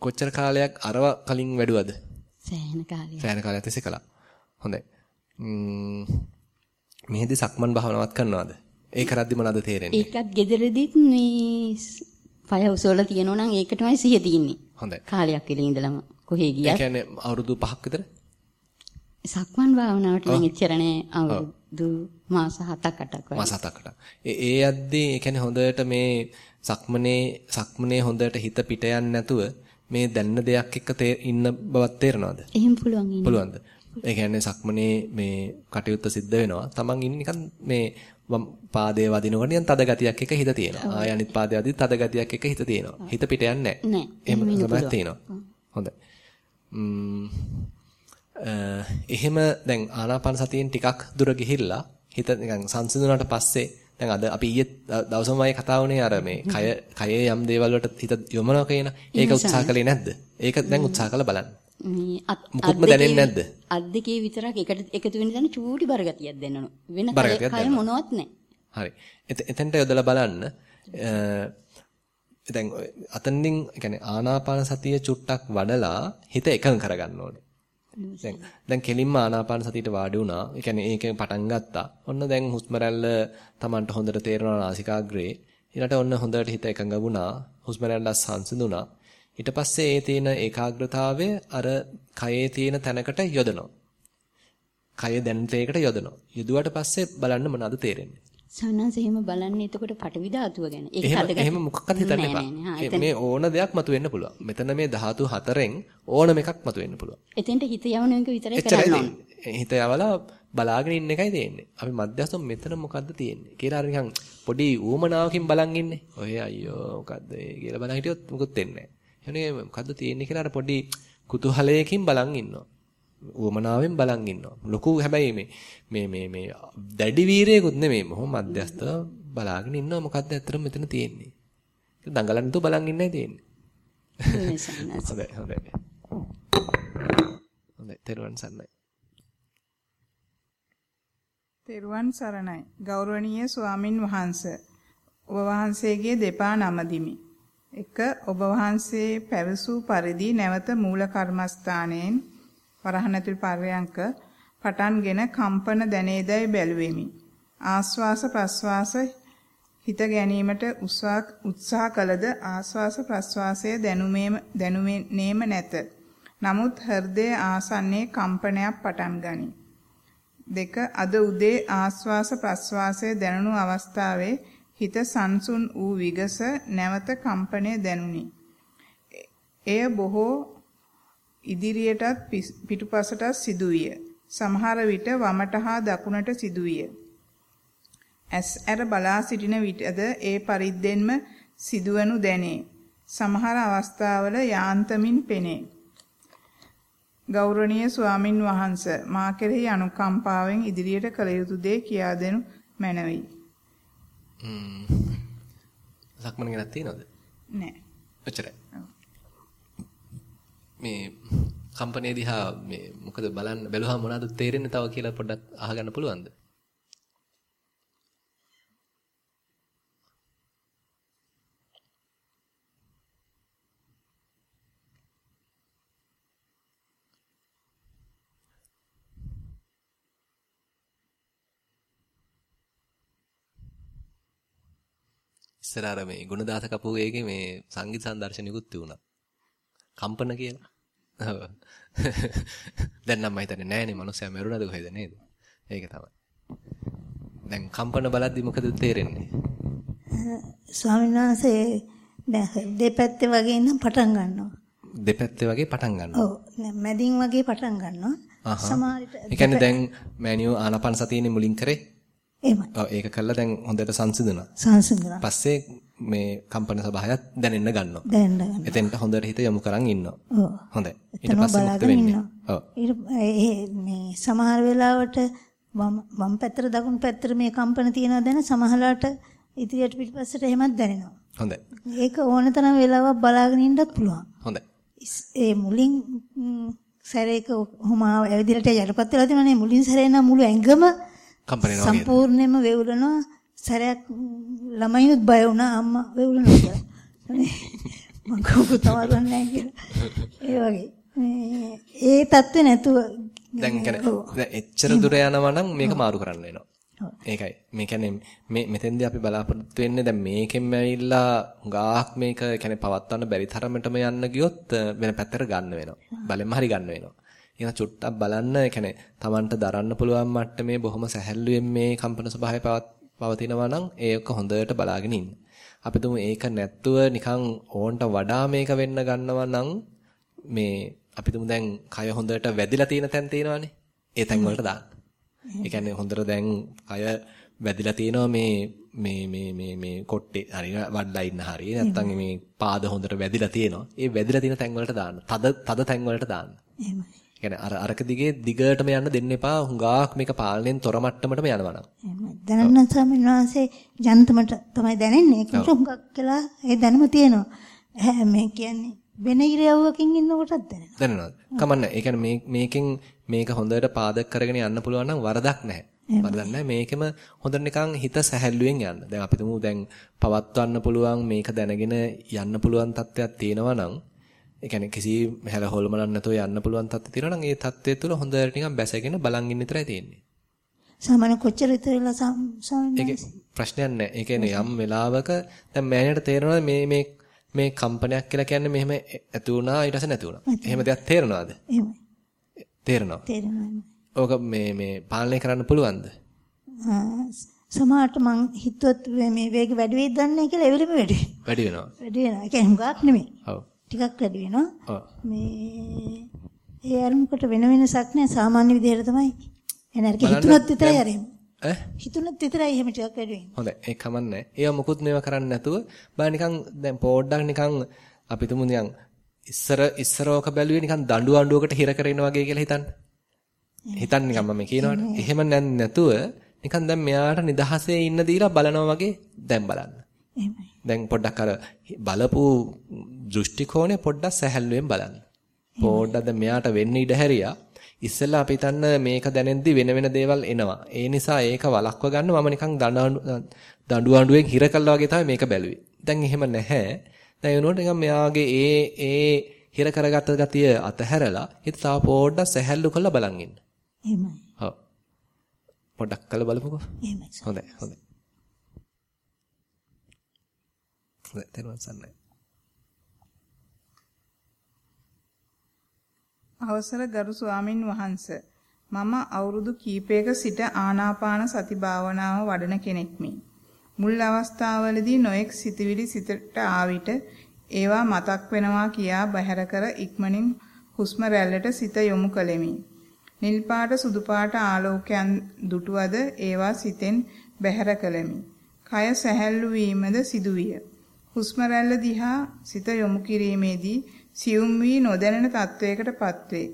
කොච්චර කාලයක් අරව කලින් වැඩුවද? සෑහෙන කාලයක්. සෑහෙන කාලයක් තිස්සේ කළා. හොඳයි. ම්ම් මෙහෙදි සක්මන් භාවනාවක් කරනවද? ඒ කරද්දි මොනවද තේරෙන්නේ? ඒකත් gederedit මේ පය උසවලා තියෙනවා නම් ඒක තමයි සිහිය තියෙන්නේ. හොඳයි. කාලයක් ඉල ඉඳලම කොහේ ඒ ගියත් කියන්නේ අවුරුදු 5ක් විතර? සක්මන් භාවනාවට නම් එච්චර නෑ අවුරුදු මාස 7ක් 8ක් වගේ. මාස 7කට. ඒ ඒ යද්දී ඒ කියන්නේ හොඳට මේ සක්මනේ සක්මනේ හොඳට හිත පිට යන්නේ නැතුව මේ දැන්න දෙයක් එක්ක ඉන්න බවක් තේරෙනවද? එහෙම පුළුවන් ඉන්න. පුළුවන්ද? ඒ කියන්නේ සක්මනේ මේ කටයුත්ත සිද්ධ වෙනවා. Taman ඉන්නේ නිකන් මේ පාදයේ වදිනකොට නිකන් තද ගතියක් එක හිත තියෙනවා. ආය අනිත් පාදයේ වදිත් තද ගතියක් එක හිත තියෙනවා. හිත පිට යන්නේ නැහැ. එහෙම තමයි තියෙනවා. හොඳයි. එහෙම දැන් ආනාපාන සතියෙන් ටිකක් දුර ගිහිල්ලා හිත නිකන් සංසිඳුණාට පස්සේ දැන් අද අපි ඊයේ දවසමයි කතා වුණේ අර මේ කය කයේ යම් දේවල් වලට හිත යොමනවා කියන ඒක උත්සාහ කළේ නැද්ද? ඒක දැන් උත්සාහ කරලා බලන්න. මේ අත් මුකුත්ම දැනෙන්නේ නැද්ද? අත් දෙකේ විතරක් එකට එකතු වෙන දන්න චූටි බරගතියක් දෙන්නනු. වෙන කය මොනවත් නැහැ. හරි. එතෙන්ට යොදලා බලන්න. දැන් අතනින් يعني ආනාපාන සතිය චුට්ටක් වඩලා හිත එකඟ කරගන්න ඕනේ. දැන් දැන් කෙලින්ම ආනාපාන සතියට වාඩි වුණා. ඒ කියන්නේ ඒකෙන් පටන් ගත්තා. ඔන්න දැන් හුස්ම රැල්ල Tamanට හොඳට තේරෙනවා නාසිකාග්‍රේ. ඊළඟට ඔන්න හොඳට හිත එකඟ වුණා. හුස්ම රැල්ල සංසිඳුණා. ඊට පස්සේ ඒ තියෙන ඒකාග්‍රතාවය අර කයේ තියෙන තැනකට යොදනවා. කය දැනෙන තේකට යොදනවා. යොදුවට පස්සේ බලන්න මොනවද තේරෙන්නේ. සන්නස එහෙම බලන්නේ එතකොට පටවි ධාතුව ගැන. ඒක හදගන්න. එහෙම මොකක්වත් හිතන්න එපා. මේ ඕන දෙයක් මතුවෙන්න පුළුවන්. මෙතන මේ ධාතු හතරෙන් ඕනම එකක් මතුවෙන්න පුළුවන්. එතෙන්ට හිත යවන එක විතරයි කරන්න ඕනේ. හිත යවලා බලාගෙන ඉන්න එකයි තියෙන්නේ. අපි මධ්‍යස්ථ මෙතන මොකද්ද තියෙන්නේ කියලා අර නිකන් පොඩි ඌමනාවකින් බලන් ඉන්නේ. ඔය අයියෝ මොකද්ද ඒ කියලා බලන් හිටියොත් මොකුත් වෙන්නේ නැහැ. එහනේ මොකද්ද තියෙන්නේ කියලා අර පොඩි කුතුහලයකින් බලන් ඉන්නවා. උවමනාවෙන් බලන් ඉන්නවා. ලොකු හැබැයි මේ මේ මේ මේ දැඩි වීරයෙකුත් නෙමෙයි. මොහොම මධ්‍යස්ථව බලාගෙන ඉන්නවා මොකද්ද ඇත්තටම මෙතන තියෙන්නේ. දඟලන්න තු බලන් ඉන්නයි තියෙන්නේ. හොඳයි හොඳයි. හොඳයි තෙරුවන් සරණයි. තෙරුවන් සරණයි. ගෞරවනීය ස්වාමින් වහන්සේ. ඔබ වහන්සේගේ දෙපා නමදිමි. එක ඔබ වහන්සේ පැවසූ පරිදි නැවත මූල කර්මස්ථානයෙන් වරහන් ඇතුල් පර්යංක පටන්ගෙන කම්පන දැනේදයි බැලුවෙමි. ආස්වාස ප්‍රස්වාස හිත ගැනීමට උත්සාහ කළද ආස්වාස ප්‍රස්වාසයේ දැනුමේම දැනුමේනේම නැත. නමුත් හෘදය ආසන්නයේ කම්පනයක් පටන් ගනී. දෙක අද උදේ ආස්වාස ප්‍රස්වාසයේ දැනුණු අවස්ථාවේ හිත සංසුන් වූ විගස නැවත කම්පනය දැනුනි. එය බොහෝ ඉදිරියටත් පිටුපසටත් සිදුවිය. සමහර විට වමට හා දකුණට සිදුවිය. ඇස් ඇර බලා සිටින විටද ඒ පරිද්දෙන්ම සිදුවනු දැනේ. සමහර අවස්ථාවල යාන්තමින් පෙනේ. ගෞරවනීය ස්වාමින් වහන්සේ මා කෙරෙහි අනුකම්පාවෙන් ඉදිරියට කළ යුතු දේ කියා දෙනු මැනවි. ම්ම්. සක්මන ගැනත් තියනවද? නෑ. ඔච්චරයි. මේ කම්පැනි දිහා මේ මොකද බලන්න බැලුවා මොනවද තේරෙන්නේ තව කියලා පොඩ්ඩක් අහගන්න පුළුවන්ද? ඉස්සර අර මේ ගුණදාස කපුවේගේ මේ සංගීත සංදර්ශනිකුත් තිබුණා. කම්පන කියලා. ඔව්. දැන් නම් මම හිතන්නේ නෑනේ මනුස්සයා මරුණාද කොහෙද නේද? ඒක තමයි. දැන් කම්පන බලද්දි මොකද තේරෙන්නේ? ස්වාමීන් වහන්සේ දැන් දෙපැත්තේ වගේ ඉඳන් පටන් ගන්නවා. දෙපැත්තේ වගේ පටන් ගන්නවා. ඔව්. මැදින් වගේ පටන් ගන්නවා. සමහරවිට ඒ කියන්නේ දැන් මෑනියෝ ආනාපාන සතියනේ මුලින් කරේ. එහෙමයි. ඔව් ඒක කළා දැන් හොඳට සංසිඳුණා. සංසිඳුණා. පස්සේ මේ කම්පන ස්වභාවයත් දැනෙන්න ගන්නවා. දැනෙන්න ගන්නවා. එතෙන්ට හොඳට හිත යොමු කරන් ඉන්නවා. ඔව්. හොඳයි. ඊට පස්සේ මොකද වෙන්නේ? ඔව්. මේ සමහර වෙලාවට වම් වම් පැත්තට දකුණු පැත්තට මේ කම්පන තියෙනවා දැන සමහරලාට ඉදිරියට පිටපස්සට එහෙමත් දැනෙනවා. හොඳයි. ඒක ඕන තරම් වෙලාවක් බලාගෙන ඉන්නත් පුළුවන්. හොඳයි. ඒ මුලින් සැරේක ඔහොම ඇවිදිලට යටපත් වෙලා තියෙනනේ මුලින් සැරේ නම් මුළු ඇඟම කම්පණයනවා සම්පූර්ණයෙන්ම වේවුලනවා සැරයක් ළමයිනුත් බය වුණා අම්මා වේවුලනවා කියලා. මම කවුරු තවරන්නේ නැහැ කියලා. ඒ වගේ. ඒ தත්ත්වේ නැතුව දැන් කියන්නේ එච්චර දුර යනවා නම් මේක මාරු කරන්න වෙනවා. ඒකයි. මේ කියන්නේ මේ මෙතෙන්දී අපි බලාපොරොත්තු වෙන්නේ දැන් මේකෙන් ඇවිල්ලා ගාක් මේක කියන්නේ පවත්වන්න බැරි තරමටම යන්න ගියොත් වෙන පැත්තට ගන්න වෙනවා. බලෙන්ම හරි ගන්න වෙනවා. ඊන චුට්ටක් බලන්න ඒ කියන්නේ Tamanට දරන්න පුළුවන් මට්ටමේ බොහොම සැහැල්ලුවෙන් මේ කම්පන ස්වභාවය පවතිනවා නම් ඒක හොඳට බලාගෙන ඉන්න. අපි තුමු ඒක නැත්තුව නිකන් ඕන්ට වඩා මේක වෙන්න ගන්නවා නම් මේ අපි තුමු දැන් කය හොඳට වැදිලා තියෙන තැන් තියෙනවානේ. ඒ තැන් වලට දාන්න. ඒ කියන්නේ හොඳට දැන් කය වැදිලා තියෙනවා මේ මේ මේ මේ මේ කොට්ටේ හරි වඩලා ඉන්න හරි නැත්තම් මේ පාද හොඳට වැදිලා තියෙනවා. ඒ වැදිලා තියෙන තැන් වලට දාන්න. තද තද තැන් වලට දාන්න. එහෙමයි. කියන්නේ අර අරක දිගේ දිගටම යන්න දෙන්න එපා. හුඟාක් මේක පාලනයෙන් තොර මට්ටමටම යනවා නම්. දැනන්න ස්වාමීන් වහන්සේ ජනතමට තමයි දැනෙන්නේ. ඒකට හුඟක් කියලා ඒ දැනුම තියෙනවා. මේ කියන්නේ වෙන ඉරියව්වකින් ඉන්නකොටත් දැනෙනවා. දැනෙනවද? කමන්න. ඒ කියන්නේ මේ මේකෙන් මේක හොඳට පාදක කරගෙන යන්න පුළුවන් නම් වරදක් නැහැ. වරදක් නැහැ. මේකෙම හොඳට නිකන් හිත සැහැල්ලුවෙන් යන්න. දැන් අපි තුමු දැන් පවත්වන්න පුළුවන් මේක දැනගෙන යන්න පුළුවන් තත්ත්වයක් තියෙනවා නම් ඒ කියන්නේ කිසි හැල හොල්මනක් නැතුව යන්න පුළුවන් තත්ත්වය තියෙනවා නම් ඒ තත්ත්වය තුළ හොඳට නිකන් බැසගෙන බලන් ඉන්න විතරයි තියෙන්නේ. සාමාන්‍ය කොච්චර විතරලා සාමාන්‍ය ප්‍රශ්නයක් නැහැ. ඒ කියන්නේ යම් වෙලාවක දැන් මෑණියට තේරෙනවා මේ මේ මේ කම්පනයක් කියලා කියන්නේ මෙහෙම ඇති වුණා ඊට පස්සේ නැති වුණා. එහෙම දෙයක් තේරෙනවද? එහෙමයි. තේරෙනවා. තේරෙනවා. ඕක මේ මේ පාලනය කරන්න පුළුවන්ද? සමහරට මං හිතුවත් මේ වේග වැඩි වෙයිද දන්නේ කියලා ඒ වෙලෙම වැඩි. වැඩි වෙනවා. වැඩි වෙනවා. ඒ කියන්නේ හුඟක් නෙමෙයි. ඔව්. ටිකක් වැඩි වෙනවා. මේ ඒ අරමුණකට වෙන වෙනසක් නැහැ සාමාන්‍ය විදිහට තමයි. එන අරක හිතුනොත් විතරයි අරෙම. ඈ හිතුනොත් විතරයි එහෙම ටිකක් වැඩි වෙන්නේ. හොඳයි ඒක කමන්නේ. ඒවා මුකුත් මේවා කරන්නේ නැතුව බා නිකන් දැන් පොඩ්ඩක් නිකන් අපි තුමු නිකන් ඉස්සර ඉස්සරෝක බැලුවේ නිකන් දඬු අඬුවකට හිර කරගෙන වගේ කියලා හිතන්න. හිතන්න නිකන් මම කියනවානේ. එහෙම නැතුව නිකන් දැන් මෙයාට නිදහසේ ඉන්න දීලා බලනවා වගේ දැන් බලන්න. එහෙමයි. දැන් පොඩ්ඩක් අර බලපු දෘෂ්ටි කෝණය පොඩ්ඩක් සැහැල්ලුවෙන් බලන්න. පොඩ්ඩක් දැන් මෙයාට වෙන්න ඉඩ හැරියා. ඉස්සෙල්ලා අපි හිතන්න මේක දැනෙද්දි වෙන වෙන දේවල් එනවා. ඒ නිසා ඒක වළක්ව ගන්න මම නිකන් දඬු අඬුවෙන් හිර කළා වගේ තමයි මේක බැලුවේ. දැන් එහෙම නැහැ. දැන් වෙනකොට නිකන් මෙයාගේ ඒ ඒ හිර කරගත්ත ගතිය අතහැරලා හිත තව පොඩ්ඩක් සැහැල්ලු කරලා බලන් ඉන්න. එහෙමයි. ඔව්. පොඩ්ඩක් කළා බලමුකෝ. එහෙමයි. හොඳයි හොඳයි. හොඳයි තේරුම් ගන්නයි. අවසර ගරු ස්වාමින් වහන්ස මම අවුරුදු කීපයක සිට ආනාපාන සති භාවනාව වඩන කෙනෙක්මි. මුල් අවස්ථාවවලදී නොඑක් සිතවිලි සිතට ආවිට ඒවා මතක් වෙනවා කියා බහැර කර ඉක්මනින් හුස්ම රැල්ලට සිත යොමු කළෙමි. නිල් පාට සුදු පාට ආලෝකයන් දුටුවද ඒවා සිතෙන් බැහැර කළෙමි. කය සැහැල්ලු වීමද සිදුවිය. හුස්ම රැල්ල දිහා සිත යොමු කිරීමේදී සියුම් වී නොදැනෙන තත්වයකට පත්වේ.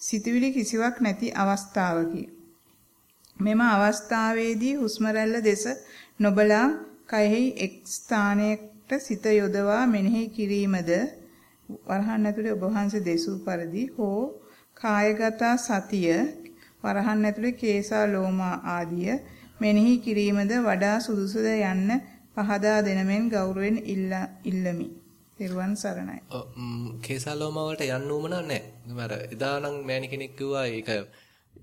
සිතුවිලි කිසිවක් නැති අවස්ථාවකි. මෙම අවස්ථාවේදී හුස්ම රැල්ල දෙස නොබලා කයෙහි එක් ස්ථානයකට සිත යොදවා මෙනෙහි කිරීමද වරහන් ඇතුලේ ඔබ වහන්සේ දෙසූ පරිදි හෝ කායගත සතිය වරහන් ඇතුලේ කේසා ලෝමා ආදිය මෙනෙහි කිරීමද වඩා සුදුසුද යන්න පහදා දෙනමෙන් ගෞරවයෙන් ඉල්ලමි. තෙරුවන් සරණයි. ඔව් කේසාලෝමා වලට යන්න උවමනා නැහැ. අර එදා නම් මෑණි කෙනෙක් කිව්වා ඒක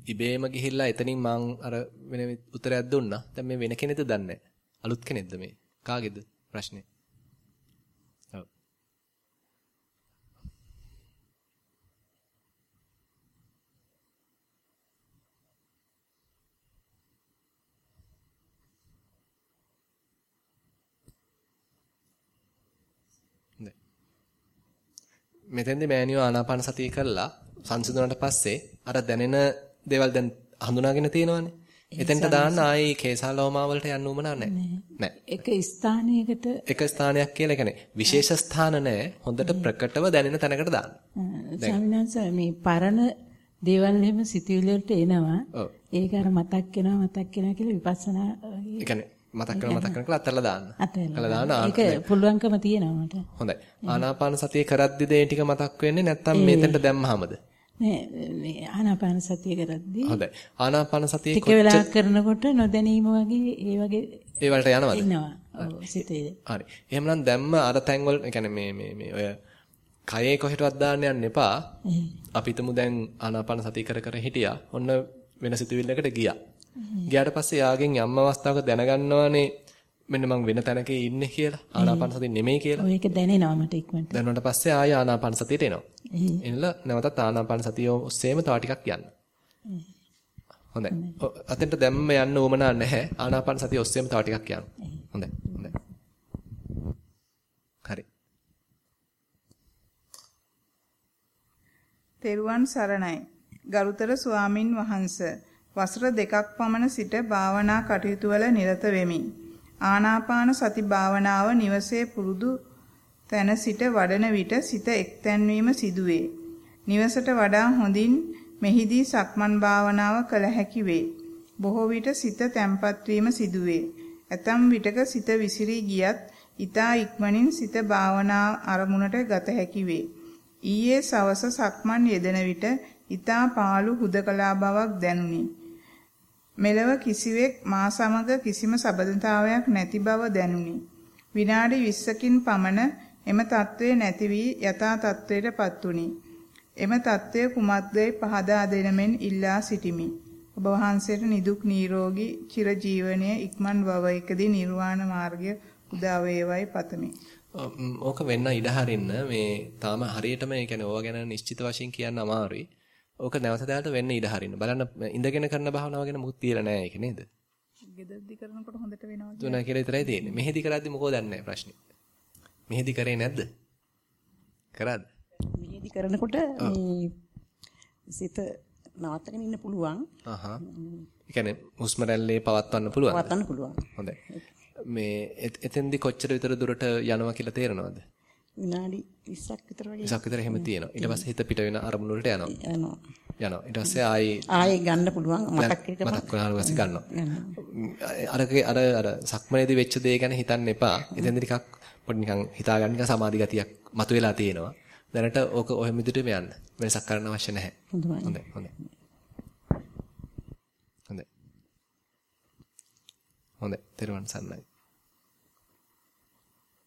ඉබේම ගිහිල්ලා එතනින් මං අර වෙන උත්තරයක් දුන්නා. දැන් මේ වෙන කෙනෙක්ද දන්නේ අලුත් කෙනෙක්ද මේ? කාගේද ප්‍රශ්නේ? ඔව්. මෙතෙන්දී මෑනියෝ ආනාපාන සතිය කරලා සංසිඳුණාට පස්සේ අර දැනෙන දේවල් දැන් හඳුනාගෙන තියෙනවානේ. එතෙන්ට දාන්න ආයේ කේසාලෝමා වලට යන්න උවමනා නැහැ. නැහැ. එක ස්ථානයකට එක ස්ථානයක් කියලා කියන්නේ විශේෂ ස්ථාන නැහැ. හොඳට ප්‍රකටව දැනෙන තැනකට දාන්න. ස්වාමීන් මේ පරණ දේවල් එහෙම සිතුවිලි වලට එනවා. ඒක අර මතක් වෙනවා මතක් වෙනවා කියලා විපස්සනා ඒ කියන්නේ මතක් කරන මතක් කරන කියලා අතල්ලා දාන්න. අතල්ලා දාන්න. ඒක පුළුවන්කම තියෙනවා මට. හොඳයි. ආනාපාන සතිය කරද්දිද ඒ ටික මතක් වෙන්නේ නැත්නම් මෙතෙන්ට දැම්මහමද? නෑ මේ ආනාපාන සතිය කරද්දී. හොඳයි. ආනාපාන සතිය ටික වෙලා කරනකොට නොදැනීම වගේ ඒ වගේ ඒ වලට යනවද? ඉන්නවා. ඔව් සිතේ. හරි. එහෙමනම් දැම්ම අර තැන් වල يعني මේ මේ මේ ඔය කයේ කොහෙටවත් දාන්න යන්න එපා. අපි හිතමු දැන් ආනාපාන සතිය කර කර හිටියා. ඔන්න වෙන සිතුවිල්ලකට ගියා. ගියාට පස්සේ යාගෙන් යම් අවස්ථාවක දැනගන්නවානේ මෙන්න මං වෙන තැනක ඉන්නේ කියලා. ආනාපාන සතිය නෙමෙයි කියලා. ඔය ඒක දැනෙනවා මට ඉක්මනට. දැනුණාට පස්සේ ආය ආනාපාන සතියට එනවා. එනලා නැවතත් ආනාපාන සතිය ඔස්සේම තව ටිකක් යන්න. හොඳයි. අතෙන්ට දැම්ම යන්න උවමනා නැහැ. ආනාපාන සතිය ඔස්සේම තව ටිකක් යන්න. හොඳයි. හොඳයි. හරි. තෙරුවන් සරණයි. ගරුතර ස්වාමින් වහන්සේ වසර දෙකක් පමණ සිට භාවනා කටයුතු වල නිරත වෙමි. ආනාපාන සති භාවනාව නිවසේ පුරුදු තැන සිට වඩන විට සිත එක්තැන්වීම සිදුවේ. නිවසට වඩා හොඳින් මෙහිදී සක්මන් භාවනාව කළ හැකි වේ. බොහෝ විට සිත තැම්පත් වීම සිදුවේ. ඇතම් විටක සිත විසිරී ගියත් ඊතා ඉක්මනින් සිත භාවනා අරමුණට ගත හැකි වේ. ඊයේ සවස සක්මන් යෙදෙන විට ඊතා පාළු හුදකලා බවක් දැනුනි. මෙලව කිසිවෙක් මා සමග කිසිම සබඳතාවයක් නැති බව දැනුනි. විනාඩි 20කින් පමණ එම తත්වයේ නැති වී යථා තත්වයටපත් උනි. එම తත්වය කුමක්දයි පහදා දෙනමෙන් ඉල්ලා සිටිමි. ඔබ වහන්සේට නිදුක් නිරෝගී චිරජීවනයේ ඉක්මන් භවයකදී නිර්වාණ මාර්ගය උදා වේවායි පතමි. ඕක වෙන්න ඉඩ හරින්න මේ තාම හරියටම ඒ කියන්නේ ඕවා ගැන නිශ්චිත වශයෙන් කියන්න අමාරුයි. ඕක නැවත දැනට වෙන්න ඉඩ හරින්න. බලන්න ඉඳගෙන කරන භාවනාව ගැන මුකුත් කියලා නැහැ ඒක නේද? ගෙදරදි කරනකොට හොඳට වෙනවා. තුන කියලා විතරයි තියෙන්නේ. මෙහෙදි කරද්දි මොකෝ දන්නේ නැහැ ප්‍රශ්නේ. මෙහෙදි කරේ නැද්ද? කරාද? මෙහෙදි කරනකොට මේ සිත නවත්තගෙන ඉන්න පුළුවන්. අහහ. ඒ කියන්නේ හුස්ම රැල්ලේ පවත්වන්න පුළුවන්. පවත්වන්න පුළුවන්. හොඳයි. මේ එතෙන්දි කොච්චර විතර දුරට යනවා කියලා තේරෙනවද? විනාඩි 20ක් විතර වගේ 20ක් විතර එහෙම තියෙනවා. ඊට පස්සේ හිත පිට වෙන අරමුණු වලට යනවා. යනවා. යනවා. ඊට පස්සේ ආයි ආයි ගන්න පුළුවන් මතක් එකම මතක් වුණාට පස්සේ ගන්නවා. අරගේ අර අර සක්මනේදී වෙච්ච දේ ගැන හිතන්න එපා. එතෙන්ද ටිකක් පොඩි නිකන් හිතාගන්න නිකන් සමාධි ගතියක් මතුවලා තියෙනවා. දැනට ඕක ඔහෙ මිදුටම යන්න. වෙනසක් කරන්න අවශ්‍ය නැහැ. හොඳයි. හොඳයි. හොඳයි. හොඳයි. තෙරුවන් සරණයි.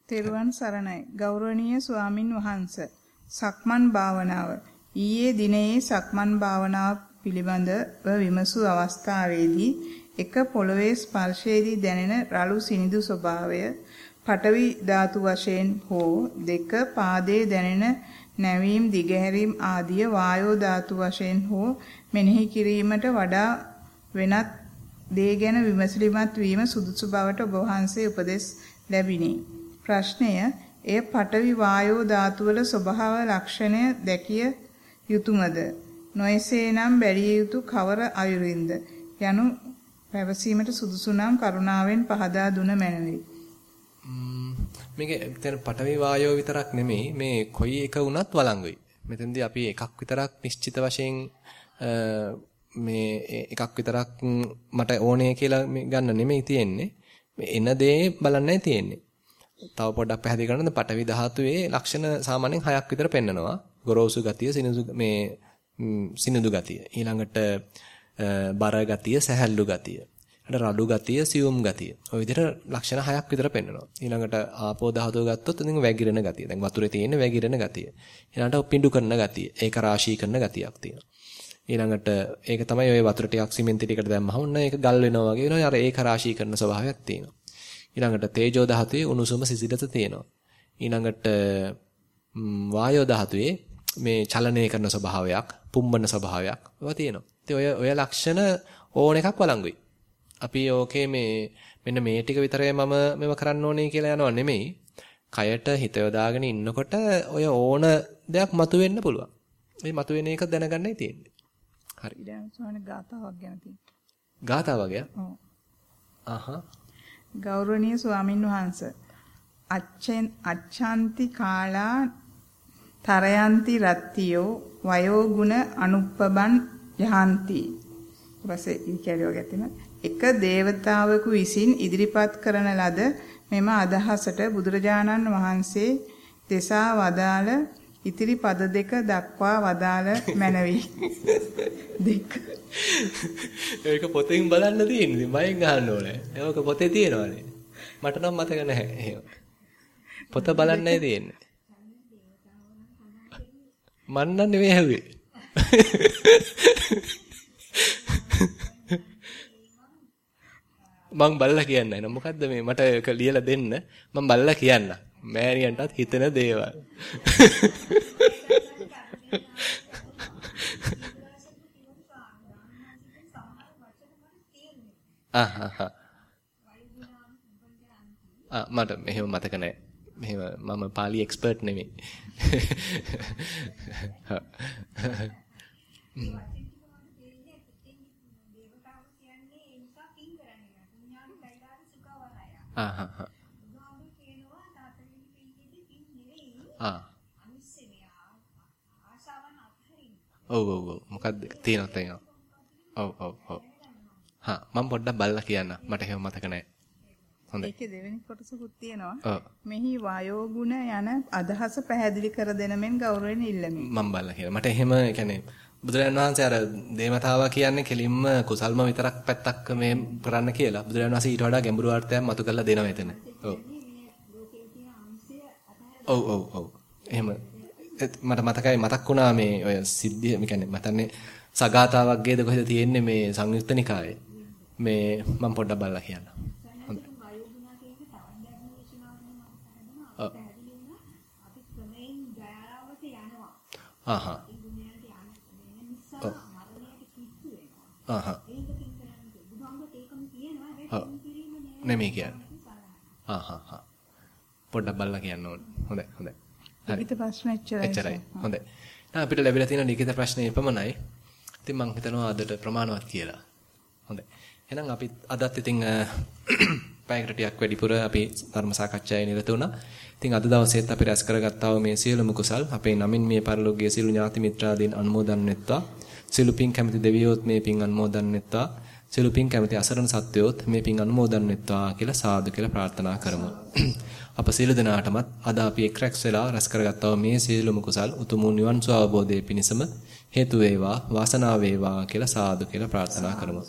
තෙරුවන් සරණයි. ගෞරවනීය ස්වාමින් වහන්සේ. සක්මන් භාවනාව. ඊයේ දිනයේ සක්මන් භාවනාව පිළිබඳව විමසූ අවස්ථාවේදී එක පොළවේ ස්පර්ශයේදී දැනෙන රළු සිනිඳු ස්වභාවය පටවි ධාතු වශයෙන් හෝ දෙක පාදයේ දැනෙන නැවීම් දිගහැරීම් ආදිය වායෝ ධාතු වශයෙන් හෝ මෙනෙහි කිරීමට වඩා වෙනත් දේ ගැන විමසිලිමත් වීම සුදුසු බවට ඔබ වහන්සේ උපදෙස් ලැබිනි. ප්‍රශ්නය එය පඨවි වායෝ ධාතු වල ස්වභාව ලක්ෂණය දැකිය යුතුයමද නොයසේනම් බැරිය යුතු කවර අයුරින්ද යනු පැවසීමට සුදුසු නම් කරුණාවෙන් පහදා දුන මැනවි. මේක දැන් පඨවි වායෝ විතරක් නෙමෙයි මේ කොයි එක වුණත් වළංගුයි. මෙතෙන්දී අපි එකක් විතරක් නිශ්චිත වශයෙන් මේ එකක් විතරක් මට ඕනේ කියලා ගන්න නෙමෙයි තියෙන්නේ. මේ එන දේ බලන්නයි තියෙන්නේ. තව පොඩ්ඩක් පැහැදිලි කරන්න පටවි ධාතුවේ ලක්ෂණ සාමාන්‍යයෙන් හයක් විතර පෙන්නනවා. ගොරෝසු ගතිය, සිනිඳු මේ සිනිඳු ගතිය. ඊළඟට බර ගතිය, සැහැල්ලු ගතිය. ඊට රළු ගතිය, සියුම් ගතිය. ඔය විදිහට ලක්ෂණ හයක් විතර පෙන්නනවා. ඊළඟට ආපෝ ධාතුව ගත්තොත් ඉතින් වැగిරෙන ගතිය. දැන් වතුරේ තියෙන වැగిරෙන ගතිය. ඊළඟට පිඬු කරන ගතිය. ඒක රාශී කරන ගතියක් තියෙනවා. ඊළඟට ඒක තමයි ඔය වතුර ටිකක් සිමෙන්ති ටිකට දැම්මම ඔන්න ඒක ගල් වෙනවා වගේ වෙනවා. අර ඒක රාශී කරන ස්වභාවයක් තියෙනවා. ඊළඟට තේජෝ ධාතුවේ උණුසුම සිසිලස තියෙනවා. ඊළඟට වායෝ ධාතුවේ මේ චලනය කරන ස්වභාවයක්, පුම්බන ස්වභාවයක් ඒවා තියෙනවා. ඉතින් ඔය ඔය ලක්ෂණ ඕන එකක් වළංගුයි. අපි ඕකේ මේ මෙන්න මේ ටික විතරයි මම මෙව කරන්න ඕනේ කියලා යනවා නෙමෙයි. කයට හිත යොදාගෙන ඉන්නකොට ඔය ඕන දෙයක් මතුවෙන්න පුළුවන්. මේ මතුවෙන එක දැනගන්නයි තියෙන්නේ. හරි. ඊළඟ සෝන ගාතාවක් ගැන තියෙනවා. ගාතාව වගේ? ඔව්. අහහ. ගෞරවනීය ස්වාමින් වහන්සේ. අච්චෙන් අච්ඡාන්ති කාලා තරයන්ති රත්තියෝ වයෝ ගුණ අනුප්පබන් යහන්ති. ඊපස්සේ ඉකැලියෝ ගැතින එක දේවතාවකු විසින් ඉදිරිපත් කරන ලද මෙම අදහසට බුදුරජාණන් වහන්සේ දෙසා වදාළ ඉතිරි පද දෙක දක්වා වදාළ මැනවි දෙක ඒක පොතෙන් බලන්න තියෙන්නේ. මයෙන් අහන්න ඕනේ. ඒක පොතේ තියෙනවානේ. මට නම් මතක නැහැ. එහෙම. පොත බලන්නයි තියෙන්නේ. මන් නම් නෙවෙයි හැදුවේ. මං බල්ලා කියන්නයි නෝ මොකද්ද මේ මට ඒක ලියලා දෙන්න මං බල්ලා කියන්න මෑණියන්ටත් හිතෙන දේවල් ආහ් ආ මට මෙහෙම මතක නැහැ. මෙහෙම මම පාලි එක්ස්පර්ට් නෙමෙයි. ආ හා හා ආ ඔව් ඔව් ඔව්. මොකක්ද තියෙනවද තියෙනවා. ඔව් ඔව් ඔව්. හා මම පොඩ්ඩක් බලලා කියන්න. මට එහෙම මතක නැහැ හොඳයි. ඒකේ දෙවෙනි කොටසකුත් තියෙනවා. මෙහි වායෝ ගුණ යන අදහස පැහැදිලි කර දෙන මෙන් ගෞරවයෙන් ඉල්ලමි. මම බලලා කියලා. මට එහෙම කියන්නේ බුදුරජාණන් වහන්සේ අර දේවතාවා කියන්නේ කෙලින්ම කුසල්ම විතරක් පැත්තක් මේ කරන්න කියලා. බුදුරජාණන් වහන්සේ ඊට වඩා ගැඹුරු අර්ථයක් මතු කරලා දෙනවා එතන. ඔව්. ඔව් ඔව් ඔව්. එහෙම මට මතකයි මතක් වුණා මේ ඔය සිද්ධිය මේ කියන්නේ මතන්නේ සගාතා වර්ගයේද කොහෙද තියෙන්නේ මේ සංයුක්ත නිකායේ මේ මම පොඩ්ඩක් බලලා කියන්න. හොඳයි. ආහා. ආහා. නෙමෙයි කියන්නේ. ආහා හා. පොඩ්ඩක් බලලා කියන්න ඕනේ. හොඳයි හොඳයි. ලිඛිත ප්‍රශ්න එච්චරයි. එච්චරයි. හොඳයි. දැන් අපිට ලැබිලා තියෙන ලිඛිත ප්‍රශ්නේ එපමණයි. ඉතින් මම හිතනවා අදට ප්‍රමාණවත් කියලා. හොඳයි. එහෙනම් අපි අදත් ඉතින් පැයකට ටිකක් වැඩිපුර අපි ධර්ම සාකච්ඡාවේ නිරත වුණා. ඉතින් අද දවසේත් අපි රැස් කරගත්තා මේ සියලුම කුසල් අපේ නමින් මේ පරිලෝකීය සියලු ඥාති මිත්‍රාදීන් අනුමෝදන් වෙත්වා. සියලු පින් කැමති දෙවියෝත් මේ පින් අනුමෝදන් වෙත්වා. සියලු පින් කැමති අසරණ සත්වයෝත් මේ පින් අනුමෝදන් වෙත්වා කියලා සාදු කියලා ප්‍රාර්ථනා කරමු. අප සියලු දෙනාටමත් අද අපි එක් රැස් වෙලා රැස් කරගත්තා වූ මේ සියලුම කුසල් උතුම් නිවන් සුව අවබෝධයේ පිණසම හේතු වේවා වාසනාව වේවා කියලා සාදු කියලා ප්‍රාර්ථනා කරමු.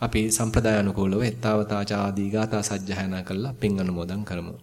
අපි සම්ප්‍රදාය අනුකූලව එත්තාවතා ආදී ගාථා සජ්ජායනා කරලා පින් අනුමෝදන් කරමු.